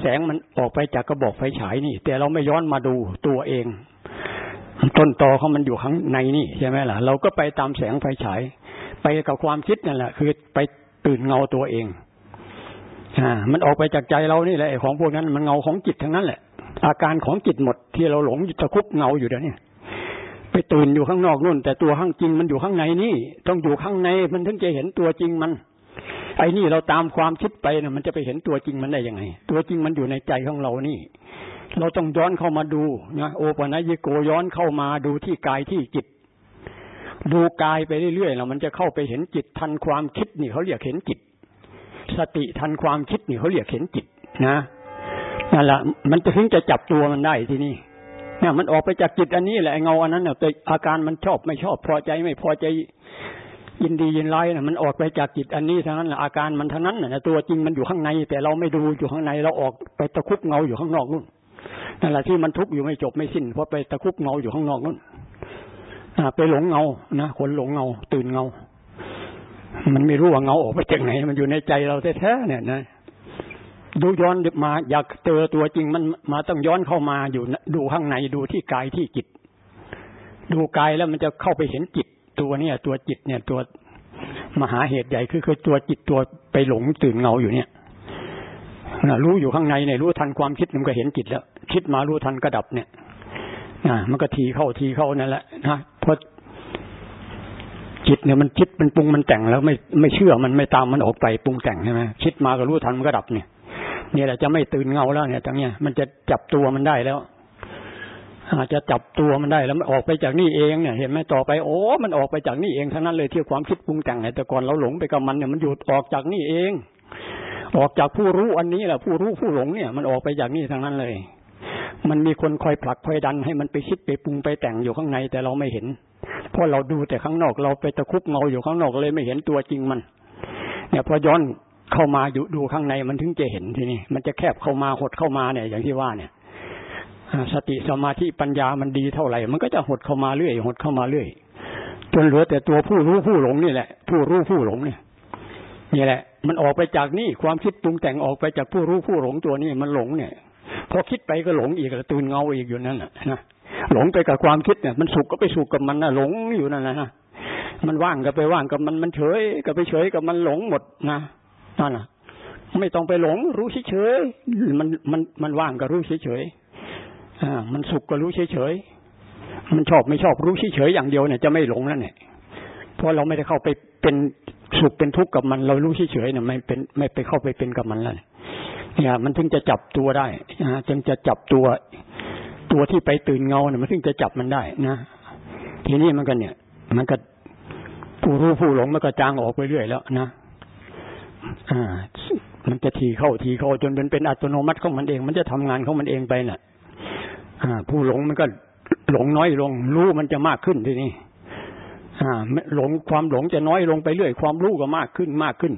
แสงมันออกไปจากกระบอกไฟฉายนี่ แต่เราไม่ย้อนมาดูตัวเอง ต้นตอเขามันอยู่ข้างในนี่ใช่ไหมล่ะ เราก็ไปตามแสงไฟฉาย ไปกับความคิดนั่นแหละ คือไปตื่นเงาตัวเองอ่ามันออกไปจากใจเรานี่แหละของพวกนั้นมันเงาของจิตทั้งนั้นแหละ อาการของจิตหมดที่เราหลงตะคุบเงาอยู่เดี๋ยวนี้ ไปตื่นอยู่ข้างนอกนู่น แต่ตัวข้างจริงมันอยู่ข้างในนี่ ต้องอยู่ข้างในมันถึงจะเห็นตัวจริงมัน ไอ้นี่เราตามความคิดไปนะมันจะไปเห็นตัวจริงมันได้ยังไง ตัวจริงมันอยู่ในใจของเรานี่ เราต้องย้อนเข้ามาดูนะโอปนัยโกย้อนเข้ามาดูที่กายที่จิต ดูกายไปเรื่อยๆแล้วมันจะเข้าไปเห็นจิตทันความคิดนี่เขาเรียกเห็นจิต สติทันความคิดนี่เขาเรียกเห็นจิตนะนั่นแหละมันจะถึงจะจับตัวมันได้ที่นี่ เนี่ยมันออกไปจากจิตอันนี้แหละเงาอันนั้นเนี่ยแต่อาการมันชอบไม่ชอบพอใจไม่พอใจยินดียินร้ายนะมันออกไปจากจิตอันนี้ทั้งนั้นแหละอาการมันทั้งนั้นนะตัวจริงมันอยู่ข้างใน แต่เราไม่ดูอยู่ข้างในเราออกไปตะคุบเงาอยู่ข้างนอกนู่นนั่นแหละที่มันทุกข์อยู่ไม่จบไม่สิ้นเพราะไปตะคุบเงาอยู่ข้างนอกนู่นไปหลงเงานะคนหลงเงา ตื่นเงา มันไม่รู้ว่าเงาออกไปจากไหน มันอยู่ในใจเราแท้ๆเนี่ยนะ ดูย้อนมา อยากเจอตัวจริงมันมาต้องย้อนเข้ามาอยู่ดูข้างในดูที่กายที่จิต ดูกายแล้วมันจะเข้าไปเห็นจิตตัวเนี่ย ตัวจิตเนี่ยตัวมหาเหตุใหญ่คือคือตัวจิตตัวไปหลงตื่นเงาอยู่เนี่ยนะรู้อยู่ข้างในเนี่ยรู้ทันความคิดมันก็เห็นจิตแล้ว คิดมารู้ทันกระดับเนี่ยนะมันก็ทีเข้าทีเข้านั่นแหละนะเพราะจิตเนี่ยมันคิดมันปรุงมันแต่งแล้วไม่ไม่เชื่อมันไม่ตามมันออกไปปรุงแต่งใช่ไหมคิดมาก็รู้ทันมันก็ดับเนี่ย เนี่ยแหละจะไม่ตื่นเงาแล้วเนี่ยตรงเนี้ยมันจะจับตัวมันได้แล้วอาจจะจับตัวมันได้แล้วมันออกไปจากนี่เองเนี่ยเห็นไหมต่อไปโอ้ มันออกไปจากนี่เองทั้งนั้นเลยที่ความคิดปรุงแต่งแต่ก่อนเราหลงไปกับมันเนี่ยมันหยุดออกจากนี่เอง ออกจากผู้รู้อันนี้แหละผู้รู้ผู้หลงเนี่ย มันออกไปจากนี่ทั้งนั้นเลย มันมีคนคอยผลักคอยดันให้มันไปคิดไปปรุงไปแต่งอยู่ข้างในแต่เราไม่เห็นเพราะเราดูแต่ข้างนอกเราไปตะคุบเงาอยู่ข้างนอกเลยไม่เห็นตัวจริงมัน เนี่ยพอย้อน เข้ามาอยู่ดูข้างในมันถึงจะเห็นทีนี้มันจะแคบเข้ามาหดเข้ามาเนี่ย อย่างที่ว่าเนี่ยสติสมาธิปัญญามันดีเท่าไหร่ มันก็จะหดเข้ามาเรื่อยหดเข้ามาเรื่อยจนเหลือแต่ตัวผู้รู้ผู้หลงนี่แหละ ผู้รู้ผู้หลงเนี่ยนี่แหละ มันออกไปจากนี่ความคิดปรุงแต่งออกไปจากผู้รู้ผู้หลงตัวนี้มันหลงเนี่ย พอคิดไปก็หลงอีกแล้วตื่นเงาอีกอยู่นั่นนะหลงไปกับความคิดเนี่ย มันสุขก็ไปสุขกับมันนะหลงอยู่นั่นนะมันว่างก็ไปว่างกับมันมันเฉยก็ไปเฉยกับมันหลงหมดนะ นั่นน่ะ ไม่ต้องไปหลง รู้เฉยๆมันมันมันว่างก็รู้เฉยๆอ่ามันสุขก็รู้เฉยๆมันชอบไม่ชอบรู้เฉยๆอย่างเดียวเนี่ยจะไม่หลงนั่นแหละเพราะเราไม่ได้เข้าไปเป็นสุขเป็นทุกข์กับมัน เรารู้เฉยๆเนี่ยไม่เป็นไม่ไปเข้าไปเป็นกับมันแล้วเนี่ยมันถึงจะจับตัวได้นะจึงจะจับตัวตัวที่ไปตื่นเงาเนี่ยมันถึงจะจับมันได้นะทีนี้มันก็เนี่ย มันก็ผู้รู้ผู้หลงมันก็จางออกไปเรื่อยแล้วนะ อ่า มันจะทีเข้าทีเข้าจนเป็นเป็นอัตโนมัติของมันเอง มันจะทำงานของมันเองไปน่ะ อ่า ผู้หลงมันก็หลงน้อยลง รู้มันจะมากขึ้นทีนี้อ่าหลงความหลงจะน้อยลงไปเรื่อยความรู้ก็มากขึ้นมากขึ้น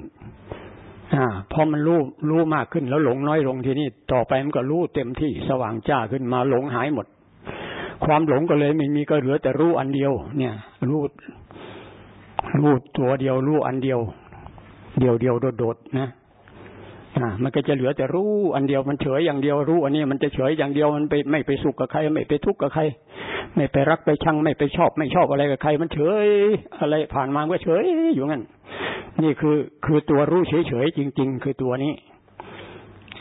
อ่าพอมันรู้รู้มากขึ้น แล้วหลงน้อยลงทีนี้ต่อไปมันก็รู้เต็มที่สว่างจ้าขึ้นมาหลงหายหมด ความหลงก็เลยไม่มีก็เหลือแต่รู้อันเดียว เนี่ย รู้รู้ตัวเดียวรู้อันเดียว เดียวเดียวโดดๆนะอ่ามันก็จะเหลือแต่รู้อันเดียวมันเฉยอย่างเดียวรู้ อันนี้มันจะเฉยอย่างเดียวมันไปไม่ไปสุขกับใคร ไม่ไปทุกข์กับใคร ไม่ไปรักไปชังไม่ไปชอบ ไม่ชอบอะไรกับใคร มันเฉย อะไรผ่านมาก็เฉยอยู่งั้นนี่คือคือตัวรู้เฉยเฉยจริง ๆ คือตัวนี้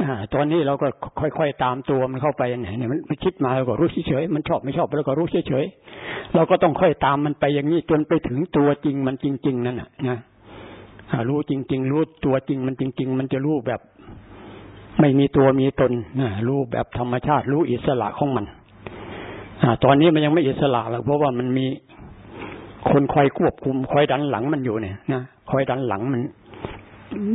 อ่า ตอนนี้เราก็ค่อยๆตามตัวมันเข้าไปเนี่ยมันคิดมาแล้วก็รู้เฉยมันชอบไม่ชอบแล้วก็รู้เฉยเราก็ต้องค่อยตามมันไปอย่างนี้จนไปถึงตัวจริงมันจริง ๆ นั่นนะ รู้จริง ๆ รู้ตัวจริงมันจริง ๆ มันจะรู้แบบ ไม่มีตัวมีตนนะรู้แบบธรรมชาติ รู้อิสระของมันอตอนนี้มันยังไม่อิสระหรอกเพราะว่ามันมีคนคอยควบคุมคอยดันหลังมันอยู่เนี่ยนะคอยดันหลังมัน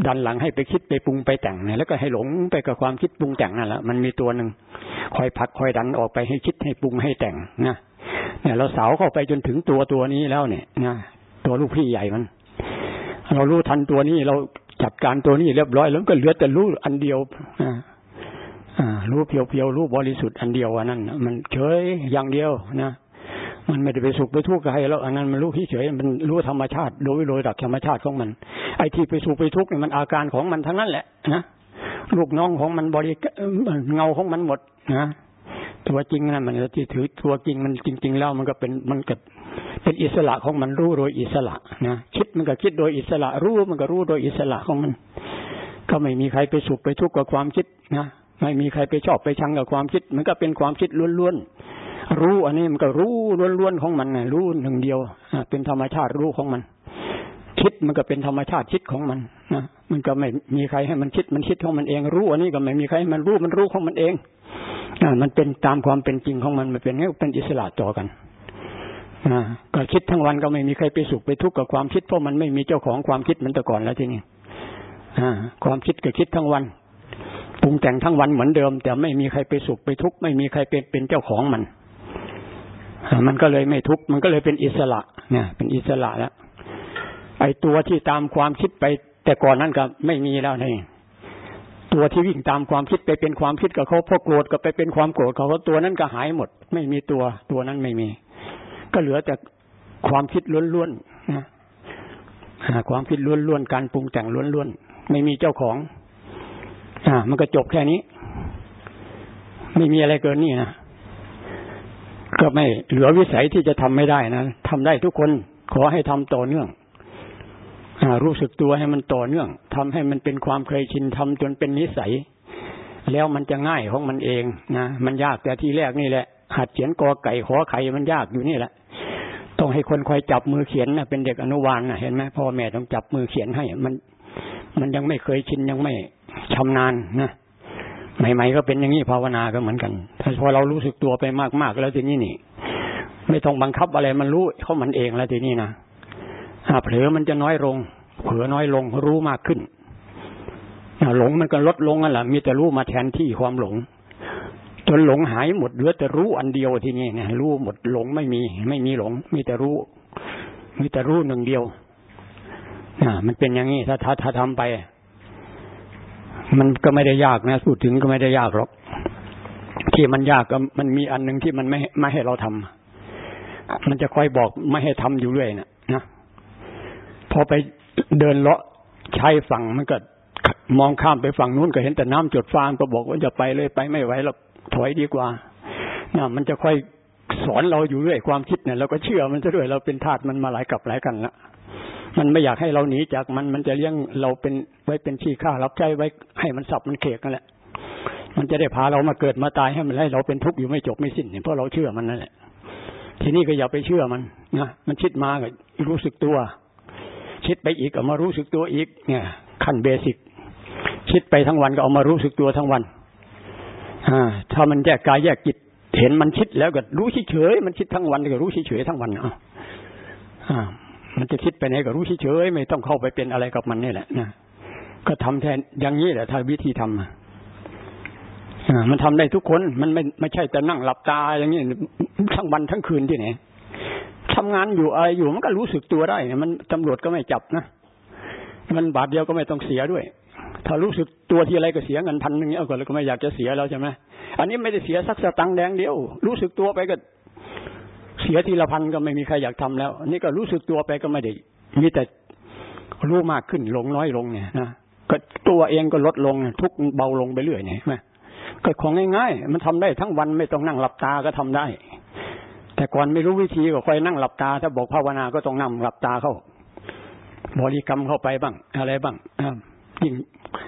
ดันหลังให้ไปคิดไปปรุงไปแต่งเนี่ยแล้วก็ให้หลงไปกับความคิดปรุงแต่งนั่นแหละมันมีตัวหนึ่งคอยผลักคอยดันออกไปให้คิดให้ปรุงให้แต่งนะเนี่ยเราสาวเข้าไปจนถึงตัวตัวนี้แล้วเนี่ยนะตัวลูกพี่ใหญ่มัน เรารู้ทันตัวนี้ เราจัดการตัวนี้เรียบร้อยแล้วก็เหลือแต่รู้อันเดียวอ่ารู้เพียวๆรู้บริสุทธิ์อันเดียวอันนั้นมันเฉยอย่างเดียวนะมันไม่ได้ไปสุขไปทุกข์ใครแล้วอันนั้นมันรู้เฉยมันรู้ธรรมชาติ โดยโดยหลักธรรมชาติของมัน ไอ้ที่ไปสุขไปทุกข์เนี่ยมันอาการของมันทั้งนั้นแหละนะลูกน้องของมันบริเงาของมันหมดนะตัวจริงนะมันที่ถือตัวจริงมันจริง ๆ แล้วมันก็เป็นมันก็ เป็นอิสระของมันรู้โดยอิสระนะคิดมันก็คิดโดยอิสระ รู้มันก็รู้โดยอิสระของมัน ก็ไม่มีใครไปสุขไปทุกข์กับความคิดนะไม่มีใครไปชอบไปชังกับความคิด มันก็เป็นความคิดล้วนๆรู้อันนี้มันก็รู้ล้วนๆของมันนะรู้หนึ่งเดียวเป็นธรรมชาติรู้ของมัน คิดมันก็เป็นธรรมชาติคิดของมันนะมันก็ไม่มีใครให้มันคิดมันคิดของมันเอง รู้อันนี้ก็ไม่มีใครให้มันรู้มันรู้ของมันเองมันเป็นตามความเป็นจริงของมันมันเป็นงี้เป็นอิสระต่อกัน ก็คิดทั้งวันก็ไม่มีใครไปสุขไปทุกข์กับความคิดเพราะมันไม่มีเจ้าของความคิดเหมือนแต่ก่อนแล้วทีนี้ความคิดก็คิดทั้งวันปรุงแต่งทั้งวันเหมือนเดิม แต่ไม่มีใครไปสุขไปทุกข์ไม่มีใครเป็นเป็นเจ้าของมันมันก็เลยไม่ทุกข์มันก็เลยเป็นอิสระ เนี่ย เป็นอิสระแล้วไอ้ตัวที่ตามความคิดไป แต่ก่อนนั้นก็ไม่มีแล้วนี่ตัวที่วิ่งตามความคิดไปเป็นความคิดกับเขาพอโกรธก็ไปเป็นความโกรธเขาตัวนั้นก็หายหมด ไม่มีตัวตัวนั้นไม่มี ก็เหลือแต่ความคิดล้วนๆนะความคิดล้วนๆการปรุงแต่งล้วนๆไม่มีเจ้าของ อ่า มันก็จบแค่นี้ ไม่มีอะไรเกินนี่นะก็ไม่เหลือวิสัยที่จะทำไม่ได้นะทำได้ทุกคนขอให้ทำต่อเนื่องรู้สึกตัวให้มันต่อเนื่องทำให้มันเป็นความเคยชินทำจนเป็นนิสัย แล้วมันจะง่ายของมันเองนะมันยากแต่ที่แรกนี่แหละหัดเขียนกอไก่ขอไข่มันยากอยู่นี่แหละ ต้องให้คนคอยจับมือเขียนนะเป็นเด็กอนุบาลนะเห็นไหมพ่อแม่ต้องจับมือเขียนให้ มัน มันยังไม่เคยชินยังไม่ชำนาญนะใหม่ๆก็เป็นอย่างนี้ภาวนาก็เหมือนกันถ้าพอเรารู้สึกตัวไปมากๆแล้วทีนี้นี่ ไม่ต้องบังคับอะไรมันรู้เขามันเองแล้วทีนี้นะเผลอมันจะน้อยลง เผลอน้อยลงรู้มากขึ้นหลงมันก็ลดลงนั่นแหละมีแต่รู้มาแทนที่ความหลง จนหลงหายหมดเหลือแต่รู้อันเดียวทีนี้เนี่ยรู้หมดหลงไม่มี ไม่มีหลง มีแต่รู้ มีแต่รู้หนึ่งเดียวอ่ามันเป็นอย่างนี้ถ้าถ้าถ้าทำไป มันก็ไม่ได้ยากนะพูดถึงก็ไม่ได้ยากหรอกที่มันยากก็มันมีอันหนึ่งที่มันไม่ไม่ให้เราทำมันจะคอยบอกไม่ให้ทำอยู่เรื่อยนะนะพอไปเดินเลาะชายฝั่งมันก็มองข้ามไปฝั่งนู้นก็เห็นแต่น้ำจดฟางก็บอกว่าจะไปเลยไปไม่ไหวเรา ถอยดีกว่านะมันจะค่อยสอนเราอยู่เรื่อยความคิดเนี่ยเราก็เชื่อมันจะด้วยเราเป็นทาสมันมาหลายกับหลายกันละมันไม่อยากให้เราหนีจากมันมันจะเลี้ยงเราเป็นไว้เป็นชี้ข้ารับใช้ไว้ให้มันสับมันเขกนั่นแหละ มันจะได้พาเรามาเกิดมาตายให้มันให้เราเป็นทุกข์อยู่ไม่จบไม่สิ้นเพราะเราเชื่อมันนั่นแหละทีนี้ก็อย่าไปเชื่อมันนะมันคิดมาก็รู้สึกตัวคิดไปอีกเอามารู้สึกตัวอีก เนี่ยขั้นเบสิกคิดไปทั้งวันก็เอามารู้สึกตัวทั้งวัน ถ้ามันแยกกายแยกจิตเห็นมันคิดแล้วก็รู้เฉยมันคิดทั้งวันก็รู้เฉยทั้งวันอ่ามันจะคิดไปไหนก็รู้เฉยไม่ต้องเข้าไปเป็นอะไรกับมันนี่แหละนะก็ทำแทนอย่างนี้แหละถ้าวิธีทำอ่ามันทำได้ทุกคนมันไม่ไม่ใช่แต่นั่งหลับตาอย่างนี้ทั้งวันทั้งคืนที่ไหนทำงานอยู่อะไรอยู่มันก็รู้สึกตัวได้ มันตำรวจก็ไม่จับนะมันบาทเดียวก็ไม่ต้องเสียด้วย ถ้ารู้สึกตัวที่อะไรก็เสียเงินพันหนึ่งเนี้ยก็เลยก็ไม่อยากจะเสียแล้วใช่ไหมอันนี้ไม่ได้เสียสักสตังค์แดงเดียว รู้สึกตัวไปก็เสียทีละพันก็ไม่มีใครอยากทำแล้ว นี่ก็รู้สึกตัวไปก็ไม่ได้มีแต่รู้มากขึ้นลงน้อยลงเนี่ยนะก็ตัวเองก็ลดลงทุกเบาลงไปเรื่อยเนี่ยไหมก็ของง่ายๆ มันทำได้ทั้งวันไม่ต้องนั่งหลับตาก็ทำได้ แต่ก่อนไม่รู้วิธีก็คอยนั่งหลับตา ถ้าบอกภาวนาก็ต้องนั่งหลับตาเข้า บริกรรมเข้าไปบ้าง อะไรบ้าง ยิ่ง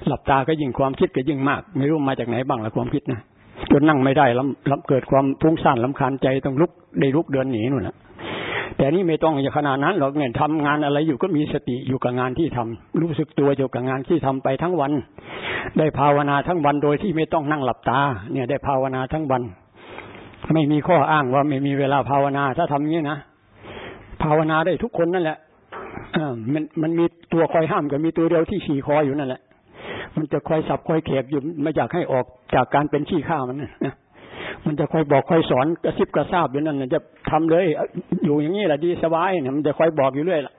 หลับตาก็ยิ่งความคิดก็ยิ่งมาก ไม่รู้มาจากไหนบ้างละความคิดนะจนนั่งไม่ได้ลำลำเกิดความพุ่งสั่นลำคาญใจต้องลุกได้ลุกเดินหนีนู่นแหละแต่นี่ไม่ต้องอย่างขนาดนั้นหรอกเนี่ยทำงานอะไรอยู่ก็มีสติอยู่กับงานที่ทำรู้สึกตัวอยู่กับงานที่ทำไปทั้งวัน ได้ภาวนาทั้งวันโดยที่ไม่ต้องนั่งหลับตา เนี่ยได้ภาวนาทั้งวัน ไม่มีข้ออ้างว่าไม่มีเวลาภาวนาถ้าทำอย่างนี้นะภาวนาได้ทุกคนนั่นแหละ มันมันมีตัวคอยห้ามกับมีตัวเดียวที่ขี่คออยู่นั่นแหละ มันจะคอยสับคอยเข็บอยู่ไม่อยากให้ออกจากการเป็นขี้ข้ามันนะมันจะคอยบอกคอยสอนกระซิบกระซาบอยู่นั่นนะจะทำเลย อยู่อย่างนี้แหละดีสบายเนี่ยมันจะคอยบอกอยู่เรื่อยล่ะ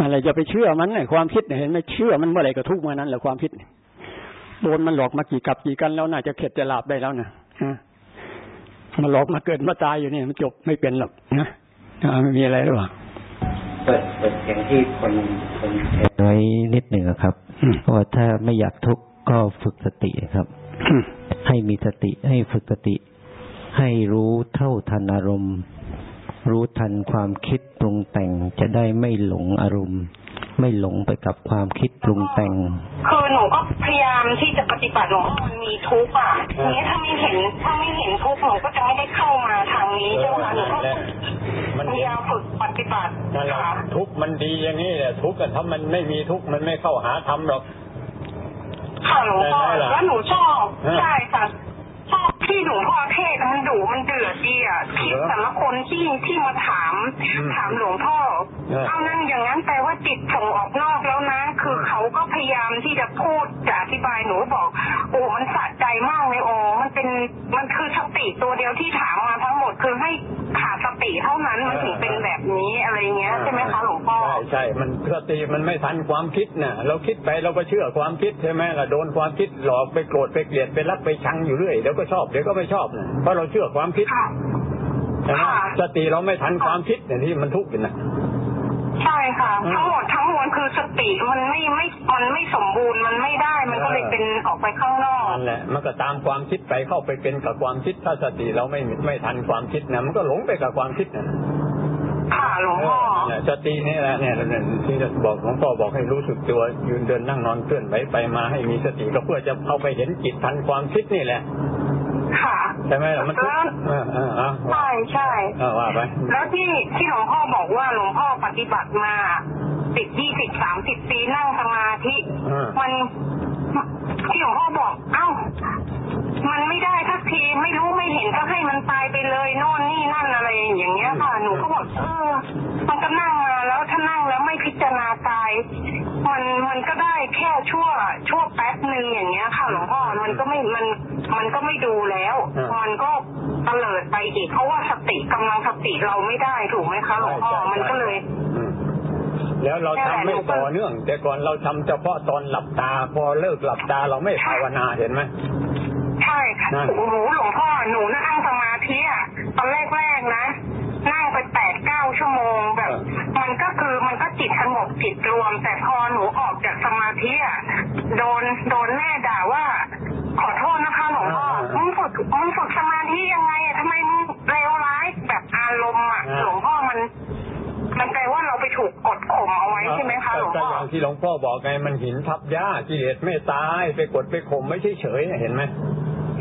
อะไรจะไปเชื่อมันเนี่ยความคิดเห็นไหมเชื่อมันเมื่อไหร่ก็ทุกเมื่อนั้นแหละความคิดโดนมันหลอกมากี่กับกี่กันแล้วน่าจะเข็ดจะหลาบได้แล้วนะมันหลอกมาเกิดมาตายอยู่เนี่ยมันจบไม่เป็นหรอกนะไม่มีอะไรหรอก เปิดเปิดเสียงที่คนคนไว้นิดหนึ่งอะครับอืมเพราะว่าถ้าไม่อยากทุกข์ก็ฝึกสติครับ ให้มีสติให้ฝึกสติ ให้รู้เท่าทันอารมณ์ รู้ทันความคิดปรุงแต่งจะได้ไม่หลงอารมณ์ ไม่หลงไปกับความคิดปรุงแต่ง คือหนูก็พยายามที่จะปฏิบัติหนูว่ามันมีทุกข์อะทีนี้ถ้าไม่เห็นถ้าไม่เห็นทุกข์หนูก็จะไม่ได้เข้ามาทางนี้ใช่ไหมคะหนูก็ มันพยายามฝึกปฏิบัตินั่นแหละค่ะทุกมันดีอย่างนี้แหละทุกข์อะถ้ามันไม่มีทุกข์มันไม่เข้าหาธรรมหรอกค่ะหลวงพ่อได้ไหมล่ะแล้วหนูชอบใช่ค่ะชอบที่หลวงพ่อเทศมันดุมันเดือดดีอะคลิปแต่ละคนที่ที่มาถาม ถามหลวงพ่อเอานั่นอย่างนั้นแปลว่าจิตส่งออกนอกแล้วนะ คือเขาก็พยายามที่จะพูดจะอธิบายหนูบอก โอ้มันสะใจมากเลยโอ้มันเป็นมันคือสติตัวเดียวที่ถามมาทั้งหมดคือให้ ติเท่านั้นมันถึงเป็นแบบนี้อะไรเงี้ยใช่ไหมคะหลวงพ่อใช่ใช่มันสติมันไม่ทันความคิดน่ะ เราคิดไปเราก็เชื่อความคิดใช่ไหมล่ะโดนความคิดหลอกไปโกรธไปเกลียดไปรักไปชังอยู่เรื่อยเดี๋ยวก็ชอบเดี๋ยวก็ไม่ชอบน่ะเพราะเราเชื่อความคิดค่ะใช่ไหมค่ะสติเราไม่ทันความคิดเนี่ยที่มันทุกข์อยู่น่ะ ใช่ค่ะอืมทั้งหมดทั้งมวลคือสติมันไม่ไม่มันไม่สมบูรณ์มันไม่ได้มันก็เลยเป็นออกไปข้างนอกนั่นแหละมันก็ตามความคิดไปเข้าไปเป็นกับความคิดถ้าสติเราไม่ไม่ทันความคิดนะมันก็หลงไปกับความคิดนะค่ะหลวงพ่อเออเนี่ยสตินี่แหละเนี่ยเนี่ยที่จะบอกหลวงพ่อบอกให้รู้สึกตัวยืนเดินนั่งนอนเคลื่อนไหวไปมาให้มีสติก็เพื่อจะเอาไปเห็นจิตทันความคิดนี่แหละ ค่ะใช่ไหมล่ะมันทุกข์เออเออเอาใช่ใช่เออว่าไปแล้วที่ที่หลวงพ่อบอกว่าหลวงพ่อปฏิบัติมาสิบยี่สิบสามสิบปีนั่งสมาธิอืมมันที่หลวงพ่อบอก เอ้า มันไม่ได้ทักทีไม่รู้ไม่เห็นก็ให้มันตายไปเลยโน่นนี่นั่นอะไรอย่างเงี้ยค่ะหนูก็บอกเออมันก็นั่งมาแล้วถ้านั่งแล้วไม่พิจารณากายมันมันก็ได้แค่ชั่วชั่วแป๊บหนึ่งอย่างเงี้ยค่ะหลวงพ่อมันก็ไม่มันมันก็ไม่ดูแล้วอ่ามัมันก็เตลิดไปอีกเพราะว่าสติกำลังสติเราไม่ได้ถูกไหมคะหลวงพ่อมันก็เลยอืม แล้วเราทำไม่ต่อเนื่อง แต่ก่อนเราทำเฉพาะตอนหลับตา พอเลิกหลับตาเราไม่ภาวนาเห็นไหมใช่ค่ะนั่นโอ้โหหลวงพ่อหนูนั่งสมาธิอะตอนแรกๆนะนั่งไปแปดเก้าชั่วโมงแบบ มันก็คือมันก็จิตสงบจิตรวมแต่พอ ที่หลวงพ่อบอกไงมันหินทับหญ้ากิเลสไม่ตายไปกดไปข่มไม่เฉยๆเห็นไหม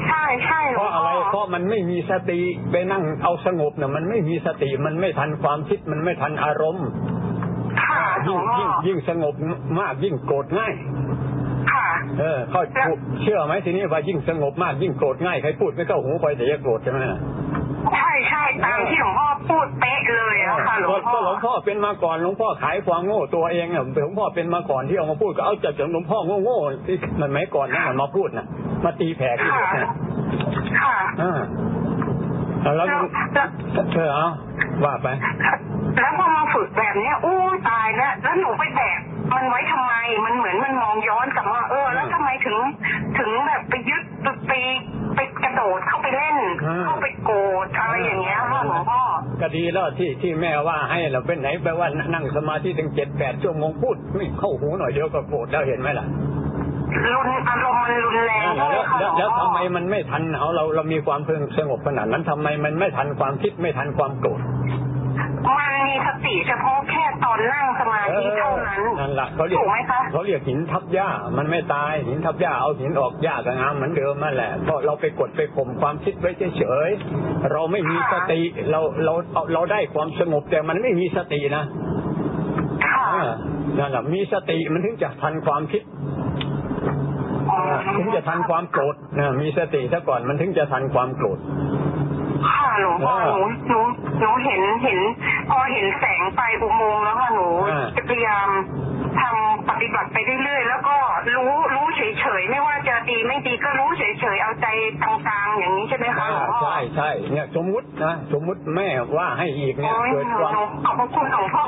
ใช่ใช่หเพลวงราะอะพ่ไรอเพราะมันไม่มีสติไปนั่งเอาสงบเนี่ยมันไม่มีสติมันไม่ทันความคิดมันไม่ทันอารมณ์ค่ะหลยิ่วงงพ่อยิ่งยิ่งสงบมากยิ่งโกรธง่ายค่ะเออเขาเชื่อไหมทีนี้ว่ายิ่งสงบมากยิ่งโกรธง่ายใครพูดไม่เข้าหูไปแต่จะโกรธใช่ไหมล่ะใช่ใช่ตามที่หลวงพ่อพู ดเป๊ะเลยอะค่ะหลวงพ่ก็อหลวงพ่อเป็นมาก่อนหลวงพ่อขายความโง่ตัวเองอะหลวงพ่อเป็นมาก่อนที่เอามาพูดก็เอาจากหลวงพ่อโง่ๆที่มันไม่ก่อนนั่นมันมาพูดนะมาตีแผ่กิเลสนะค่ะอ่าแล้วแล้วแล้วเออเอาว่าไป แล้วพอมาฝึกแบบเนี้ยอู้ตายแล้วแล้วหนูไปแบกมันไว้ทำไม มันเหมือนมันมองย้อนกลับมาเออ แล้วทำไมถึงถึงแบบไปยึด ไปไปไปกระโดดเข้าไปเล่น เข้าไปโกรธอะไรอย่างเงี้ยค่ะหลวงพ่อก็ดีแล้วที่ที่แม่ว่าให้เราเป็นไหนแปลว่านั่งสมาธิถึงเจ็ดแปดชั่วโมงพูดไม่เข้าหูหน่อยเดียวก็โกรธแล้วเห็นไหมล่ะรุนอารมณ์มันรุนแรงแล้วด้วยค่ะหแล้ลววงแล้วพ่อทำไมมันไม่ทันเอาเราเรามีความเพึงสงบขนาดนั้นทำไมมันไม่ทันความคิดไม่ทันความโกรธ มันมีสติเฉพาะแค่ตอนนั่งสมาธิเท่านั้นนั่นแหละเขาเรียกถูกไหมคะเขาเรียกหินทับหญ้า มันไม่ตายหินทับหญ้าเอาหินออกหญ้าก็งามเหมือนเดิมนั่นแหละเพราะเราไปกดไปข่มความคิดไว้เฉยๆเราไม่มีสติเราเราเราเราได้ความสงบแต่มันไม่มีสตินะค่ะเออนั่นแหละมีสติมันถึงจะทันความคิดอ๋อถึงจะทันความโกรธนะมีสติซะก่อนมันถึงจะทันความโกรธ หลวงพ่อหนูหนูหนูเห็นเห็น พอเห็นแสงไฟอุโมงค์แล้วค่ะหนูอ่าจะพยายามทำป ฏิบัติไปเรื่อยๆ แล้วก็รู้รู้เฉยๆ ไม่ว่าจะดีไม่ดีก็รู้เฉยๆ เอาใจกลางๆ อย่างนี้ใช่ไหมคะอ่าหลวงพ่อใช่ใช่เนี่ยสมมุตินะสมมุติแม่ว่าให้อีกเนี่ยโอ้ยเกิดหนูความหนูขอบพระคุณหลวงพ่อ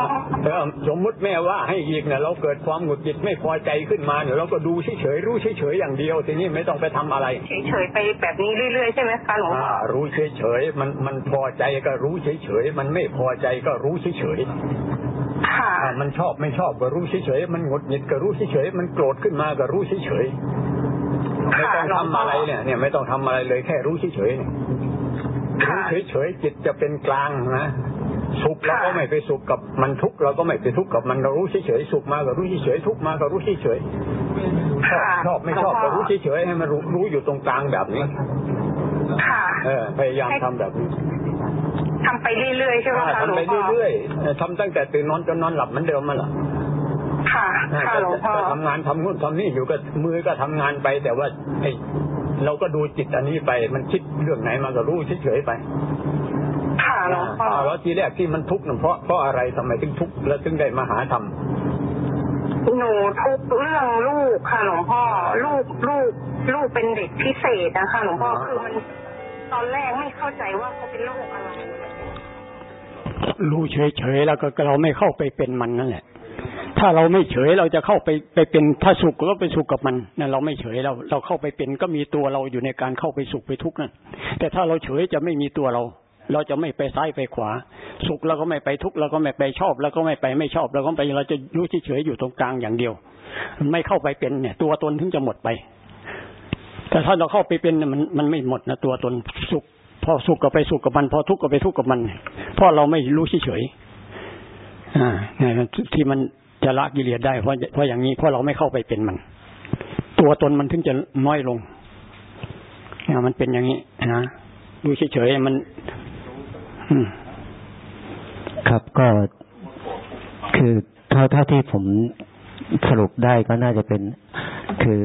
เออสมมุติแม่ว่าให้อีกเนี่ยเราเกิดความหงุดหงิดไม่พอใจขึ้นมาเนี่ยเราก็ดูเฉยๆรู้เฉยๆอย่างเดียวทีนี้ไม่ต้องไปทำอะไร เฉยๆไปแบบนี้เรื่อยๆ ใช่ไหมคะหลวงอ่าพ่อรู้เฉยๆมันมันพอใจก็รู้เฉยๆมันไม่พอใจก็รู้เฉยๆค่ะอ่า มันชอบไม่ชอบก็รู้เฉยๆมันหงุดหงิดก็รู้เฉยๆมันโกรธขึ้นมาก็รู้เฉยๆไม่ต้องทำอะไรเนี่ยเนี่ยไม่ต้องทำอะไรเลยแค่รู้เฉยๆเนี่ยรู้เฉยๆจิตจะเป็นกลางนะสุขเราก็ไม่ไปสุขกับมันทุกข์เราก็ไม่ไปทุกข์กับมันเรารู้เฉยๆสุขมาก็รู้เฉยๆทุกข์มาก็รู้เฉยๆชอบค่ะชอบไม่ชอบก็รู้เฉยๆให้มันรู้รู้อยู่ตรงกลางแบบนี้ค่ะเออพยายามทำแบบนี้ ทำไปเรื่อยๆใช่ไหมคะหลทำวไปงพ่อเรื่อยๆเออทำตั้งแต่ตื่นนอนจนนอนหลับเหมือนเดิมมาหรอค่ะอ่าค่ะก็หลวงพ่อก็ทำงานทำนู่นทำนี่อยู่ก็มือก็ทำงานไป แต่ว่าไอ้เราก็ดูจิตอันนี้ไป มันคิดเรื่องไหนมาก็รู้เฉยๆไปค่ะหลวงพ่ออ่าแล้วทีแรกที่มันทุกข์น่ะเพราะเพราะอะไรทำไมถึงทุกข์แล้วถึงได้มาหาธรรมหนูทุกเรื่องลูกค่ะหลวงพ่อลูกลูกลูกเป็นเด็กพิเศษนะคะหลวงพ่อคือมันตอนแรกไม่เข้าใจว่าเขาเป็นโรคอะไร รู้เฉยๆแล้วก็เราไม่เข้าไปเป็นมันนั่นแหละ ถ้าเราไม่เฉยเราจะเข้าไปไปเป็นถ้าสุขก็ไปสุขกับมันนั่นเราไม่เฉยเราเราเข้าไปเป็นก็มีตัวเราอยู่ในการเข้าไปสุขไปทุกข์นั่นแต่ถ้าเราเฉยจะไม่มีตัวเรา เราจะไม่ไปซ้ายไปขวา สุขเราก็ไม่ไปทุกข์เราก็ไม่ไปชอบเราก็ไม่ไปไม่ชอบเราก็ไปเราจะรู้เฉยๆอยู่ตรงกลางอย่างเดียว ไม่เข้าไปเป็นเนี่ย ตัวตนถึงจะหมดไป แต่ถ้าเราเข้าไปเป็นมันมันไม่หมดนะตัวตนสุข พอสุขก็ไปสุขกับมัน พอทุกข์ก็ไปทุกข์กับมันเพราะเราไม่รู้เฉยๆอ่าเนี่ยที่มันจะละกิเลสได้เพราะเพราะอย่างนี้เพราะเราไม่เข้าไปเป็นมัน ตัวตนมันถึงจะน้อยลงเนี่ยมันเป็นอย่างนี้นะดูเฉยๆมันอืครับก็คือเท่าเท่าที่ผมสรุปได้ก็น่าจะเป็น คือ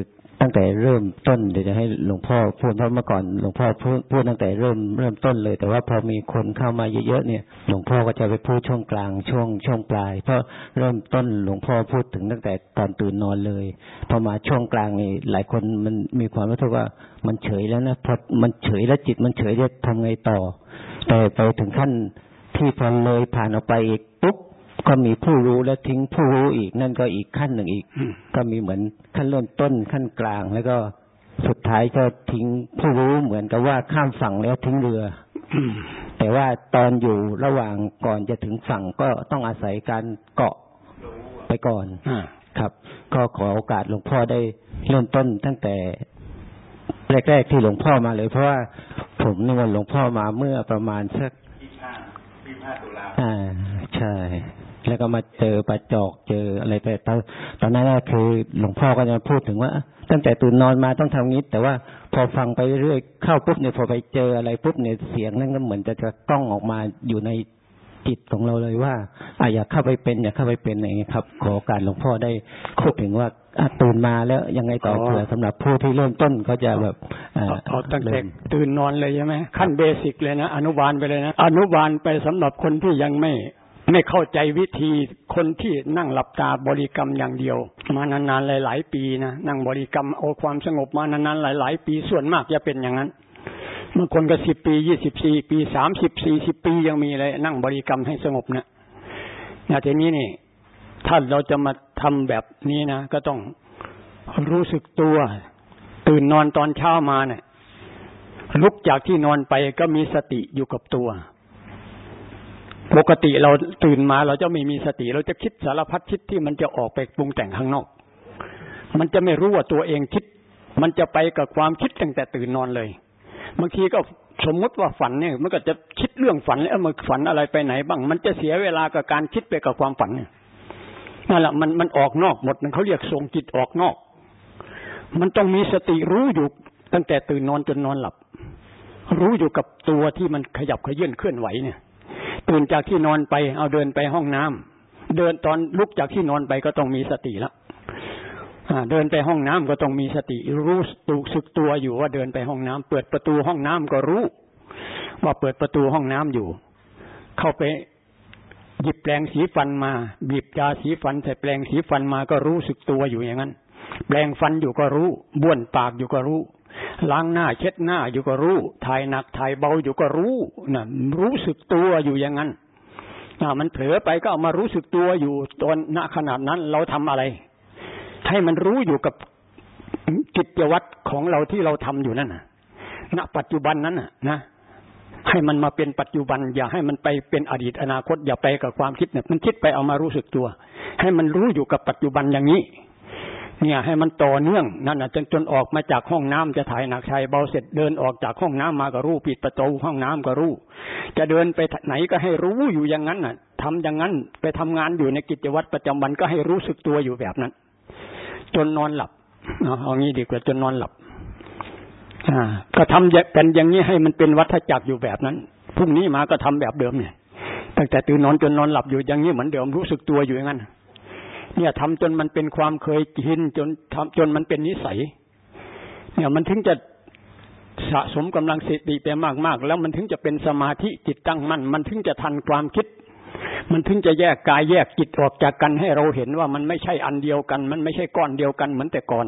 ตั้งแต่เริ่มต้นเดี๋ยวจะให้หลวงพ่อพูดเพราะเมื่อก่อนหลวงพ่อพูดพูดตั้งแต่เริ่มเริ่มต้นเลย แต่ว่าพอมีคนเข้ามาเยอะๆเนี่ย หลวงพ่อก็จะไปพูดช่วงกลางช่วงช่วงปลาย เพราะเริ่มต้นหลวงพ่อพูดถึงตั้งแต่ตอนตื่นนอนเลย พอมาช่วงกลางนี่หลายคนมันมีความรู้สึกว่ามันเฉยแล้วนะพอมันเฉยแล้วจิตมันเฉยจะทำไงต่อ แต่ไปถึงขั้นที่พอเลยผ่านออกไปอีก ก็มีผู้รู้แล้วทิ้งผู้รู้อีก นั่นก็อีกขั้นหนึ่งอีกอืมก็มีเหมือนขั้นเริ่มต้นขั้นกลาง แล้วก็สุดท้ายก็ทิ้งผู้รู้เหมือนกับว่าข้ามฝั่งแล้วทิ้งเรืออืมแต่ว่าตอนอยู่ระหว่างก่อนจะถึงฝั่งก็ต้องอาศัยการเกาะไปก่อนอ่าครับ ก็ขอโอกาสหลวงพ่อได้เริ่มต้นตั้งแต่แรกๆที่หลวงพ่อมาเลย เพราะว่าผมนิมนต์หลวงพ่อมาเมื่อประมาณสักอ่าใช่ แล้วก็มาเจอประจอกเจออะไรไปตอนตอนนั้นก็คือหลวงพ่อก็จะพูดถึงว่า ตั้งแต่ตื่นนอนมาต้องทำงี้แต่ว่าพอฟังไปเรื่อยๆเข้าปุ๊บเนี่ยพอไปเจออะไรปุ๊บเนี่ยเสียงนั่นก็เหมือนจะจะกล้องออกมาอยู่ในจิตของเราเลยว่าอะอยากเข้าไปเป็นอยากเข้าไปเป็นอย่างนี้ครับ ขอโอการหลวงพ่อได้พูดถึงว่าอะตื่นมาแล้วยังไงต่ออ๋อเผื่อสำหรับผู้ที่เริ่มต้นเขาจะแบบอ่าเอาเอาตั้งแต่เริ่มตื่นนอนเลยใช่ไหมขั้นเบสิกเลยนะ อนุบาลไปเลยนะ อนุบาลไปสำหรับคนที่ยังไม่ ไม่เข้าใจวิธีคนที่นั่งหลับตาบริกรรมอย่างเดียว มานานๆหลาย ๆ ปีนะนั่งบริกรรมเอาความสงบมานานๆหลาย ๆ ปีส่วนมากจะเป็นอย่างนั้นบางคนก็สิบปียี่สิบสี่ปีสามสิบสี่สิบปียังมีเลยนั่งบริกรรมให้สงบนะนะทีนี้นี่ ถ้าเราจะมาทำแบบนี้นะก็ต้องรู้สึกตัว ตื่นนอนตอนเช้ามาเนี่ยลุกจากที่นอนไปก็มีสติอยู่กับตัว ปกติเราตื่นมาเราจะไม่มีสติ เราจะคิดสารพัดคิดที่มันจะออกไปปรุงแต่งข้างนอก มันจะไม่รู้ว่าตัวเองคิด มันจะไปกับความคิดตั้งแต่ตื่นนอนเลยบางทีก็สมมติว่าฝันเนี่ยมันก็จะคิดเรื่องฝันแล้วมันฝันอะไรไปไหนบ้าง มันจะเสียเวลากับการคิดไปกับความฝันเนี่ยนั่นแหละมันมันออกนอกหมดมันเขาเรียกส่งจิตออกนอก มันต้องมีสติรู้อยู่ตั้งแต่ตื่นนอนจนนอนหลับ รู้อยู่กับตัวที่มันขยับขยื่นเคลื่อนไหวเนี่ย ตื่นจากที่นอนไป เอาเดินไปห้องน้ำเดินตอนลุกจากที่นอนไปก็ต้องมีสติแล้วเดินไปห้องน้ำก็ต้องมีสติ รู้ตูสึกตัวอยู่ว่าเดินไปห้องน้ำเปิดประตูห้องน้ำก็รู้ ว่าเปิดประตูห้องน้ำอยู่ เข้าไปหยิบแปรงสีฟันมาบีบยาสีฟันใส่แปรงสีฟันมาก็รู้สึกตัวอยู่อย่างนั้น แปรงฟันอยู่ก็รู้บ้วนปากอยู่ก็รู้ ล้างหน้าเช็ดหน้าอยู่ก็รู้ถ่ายหนักถ่ายเบาอยู่ก็รู้นะรู้สึกตัวอยู่อย่างนั้นมันเผลอไปก็เอามารู้สึกตัวอยู่ตอนณขนาดนั้นเราทำอะไร ให้มันรู้อยู่กับกิจวัตรของเราที่เราทำอยู่นั่นนะณปัจจุบันนั้นนะนะให้มันมาเป็นปัจจุบัน อย่าให้มันไปเป็นอดีตอนาคต อย่าไปกับความคิดเนี่ยมันคิดไปเอามารู้สึกตัว ให้มันรู้อยู่กับปัจจุบันอย่างนี้ เนี่ยให้มันต่อเนื่องนั่นนะจนจนออกมาจากห้องน้ำจะถ่ายหนักชายเบาเสร็จเดินออกจากห้องน้ำมาก็รู้ปิดประตูห้องน้ำก็รู้ จะเดินไปไหนก็ให้รู้อยู่อย่างนั้นน่ะทำอย่างนั้นไปทำงานอยู่ในกิจวัตรประจำวันก็ให้รู้สึกตัวอยู่แบบนั้น จนนอนหลับเอางี้ดีกว่าจนนอนหลับ อ่า ก็ทำกันอย่างนี้ให้มันเป็นวัฏจักรอยู่แบบนั้นพรุ่งนี้มาก็ทำแบบเดิมเนี่ยตั้งแต่ตื่นนอนจนนอนหลับอยู่อย่างนี้เหมือนเดิมรู้สึกตัวอยู่อย่างนั้น เนี่ยทำจนมันเป็นความเคยชินจนทำจนมันเป็นนิสัย เนี่ยมันถึงจะสะสมกำลังสติไปมากๆ แล้วมันถึงจะเป็นสมาธิจิตตั้งมั่นมันถึงจะทันความคิด มันถึงจะแยกกายแยกจิตออกจากกันให้เราเห็นว่ามันไม่ใช่อันเดียวกัน มันไม่ใช่ก้อนเดียวกันเหมือนแต่ก่อน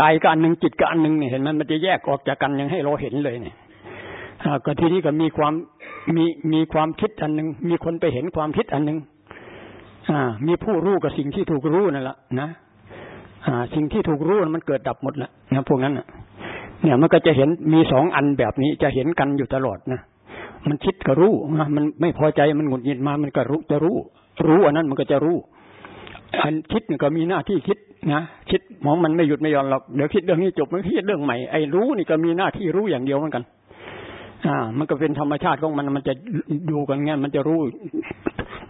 กายก็อันหนึ่งจิตก็อันหนึ่งเนี่ยเห็นมันมันจะแยกออกจากกันยังให้เราเห็นเลยเนี่ยก็ทีนี้ก็มีความมีมีความคิดอันหนึ่งมีคนไปเห็นความคิดอันหนึ่ง มีผู้รู้กับสิ่งที่ถูกรู้นั่นแหละนะสิ่งที่ถูกรู้มันเกิดดับหมดแหละนะพวกนั้นเนี่ยมันก็จะเห็นมีสองอันแบบนี้จะเห็นกันอยู่ตลอดนะมันคิดก็รู้นะมันไม่พอใจมันหงุดหงิดมา มันก็รู้จะรู้ รู้อันนั้นมันก็จะรู้ อันคิดก็มีหน้าที่คิดนะคิดมองมันไม่หยุดไม่หย่อนหรอกเดี๋ยวคิดเรื่องนี้จบมันคิดเรื่องใหม่ไอ้รู้นี่ก็มีหน้าที่รู้อย่างเดียวเหมือนกัน อ่า มันก็เป็นธรรมชาติของมันมันจะดูกันไงมันจะรู้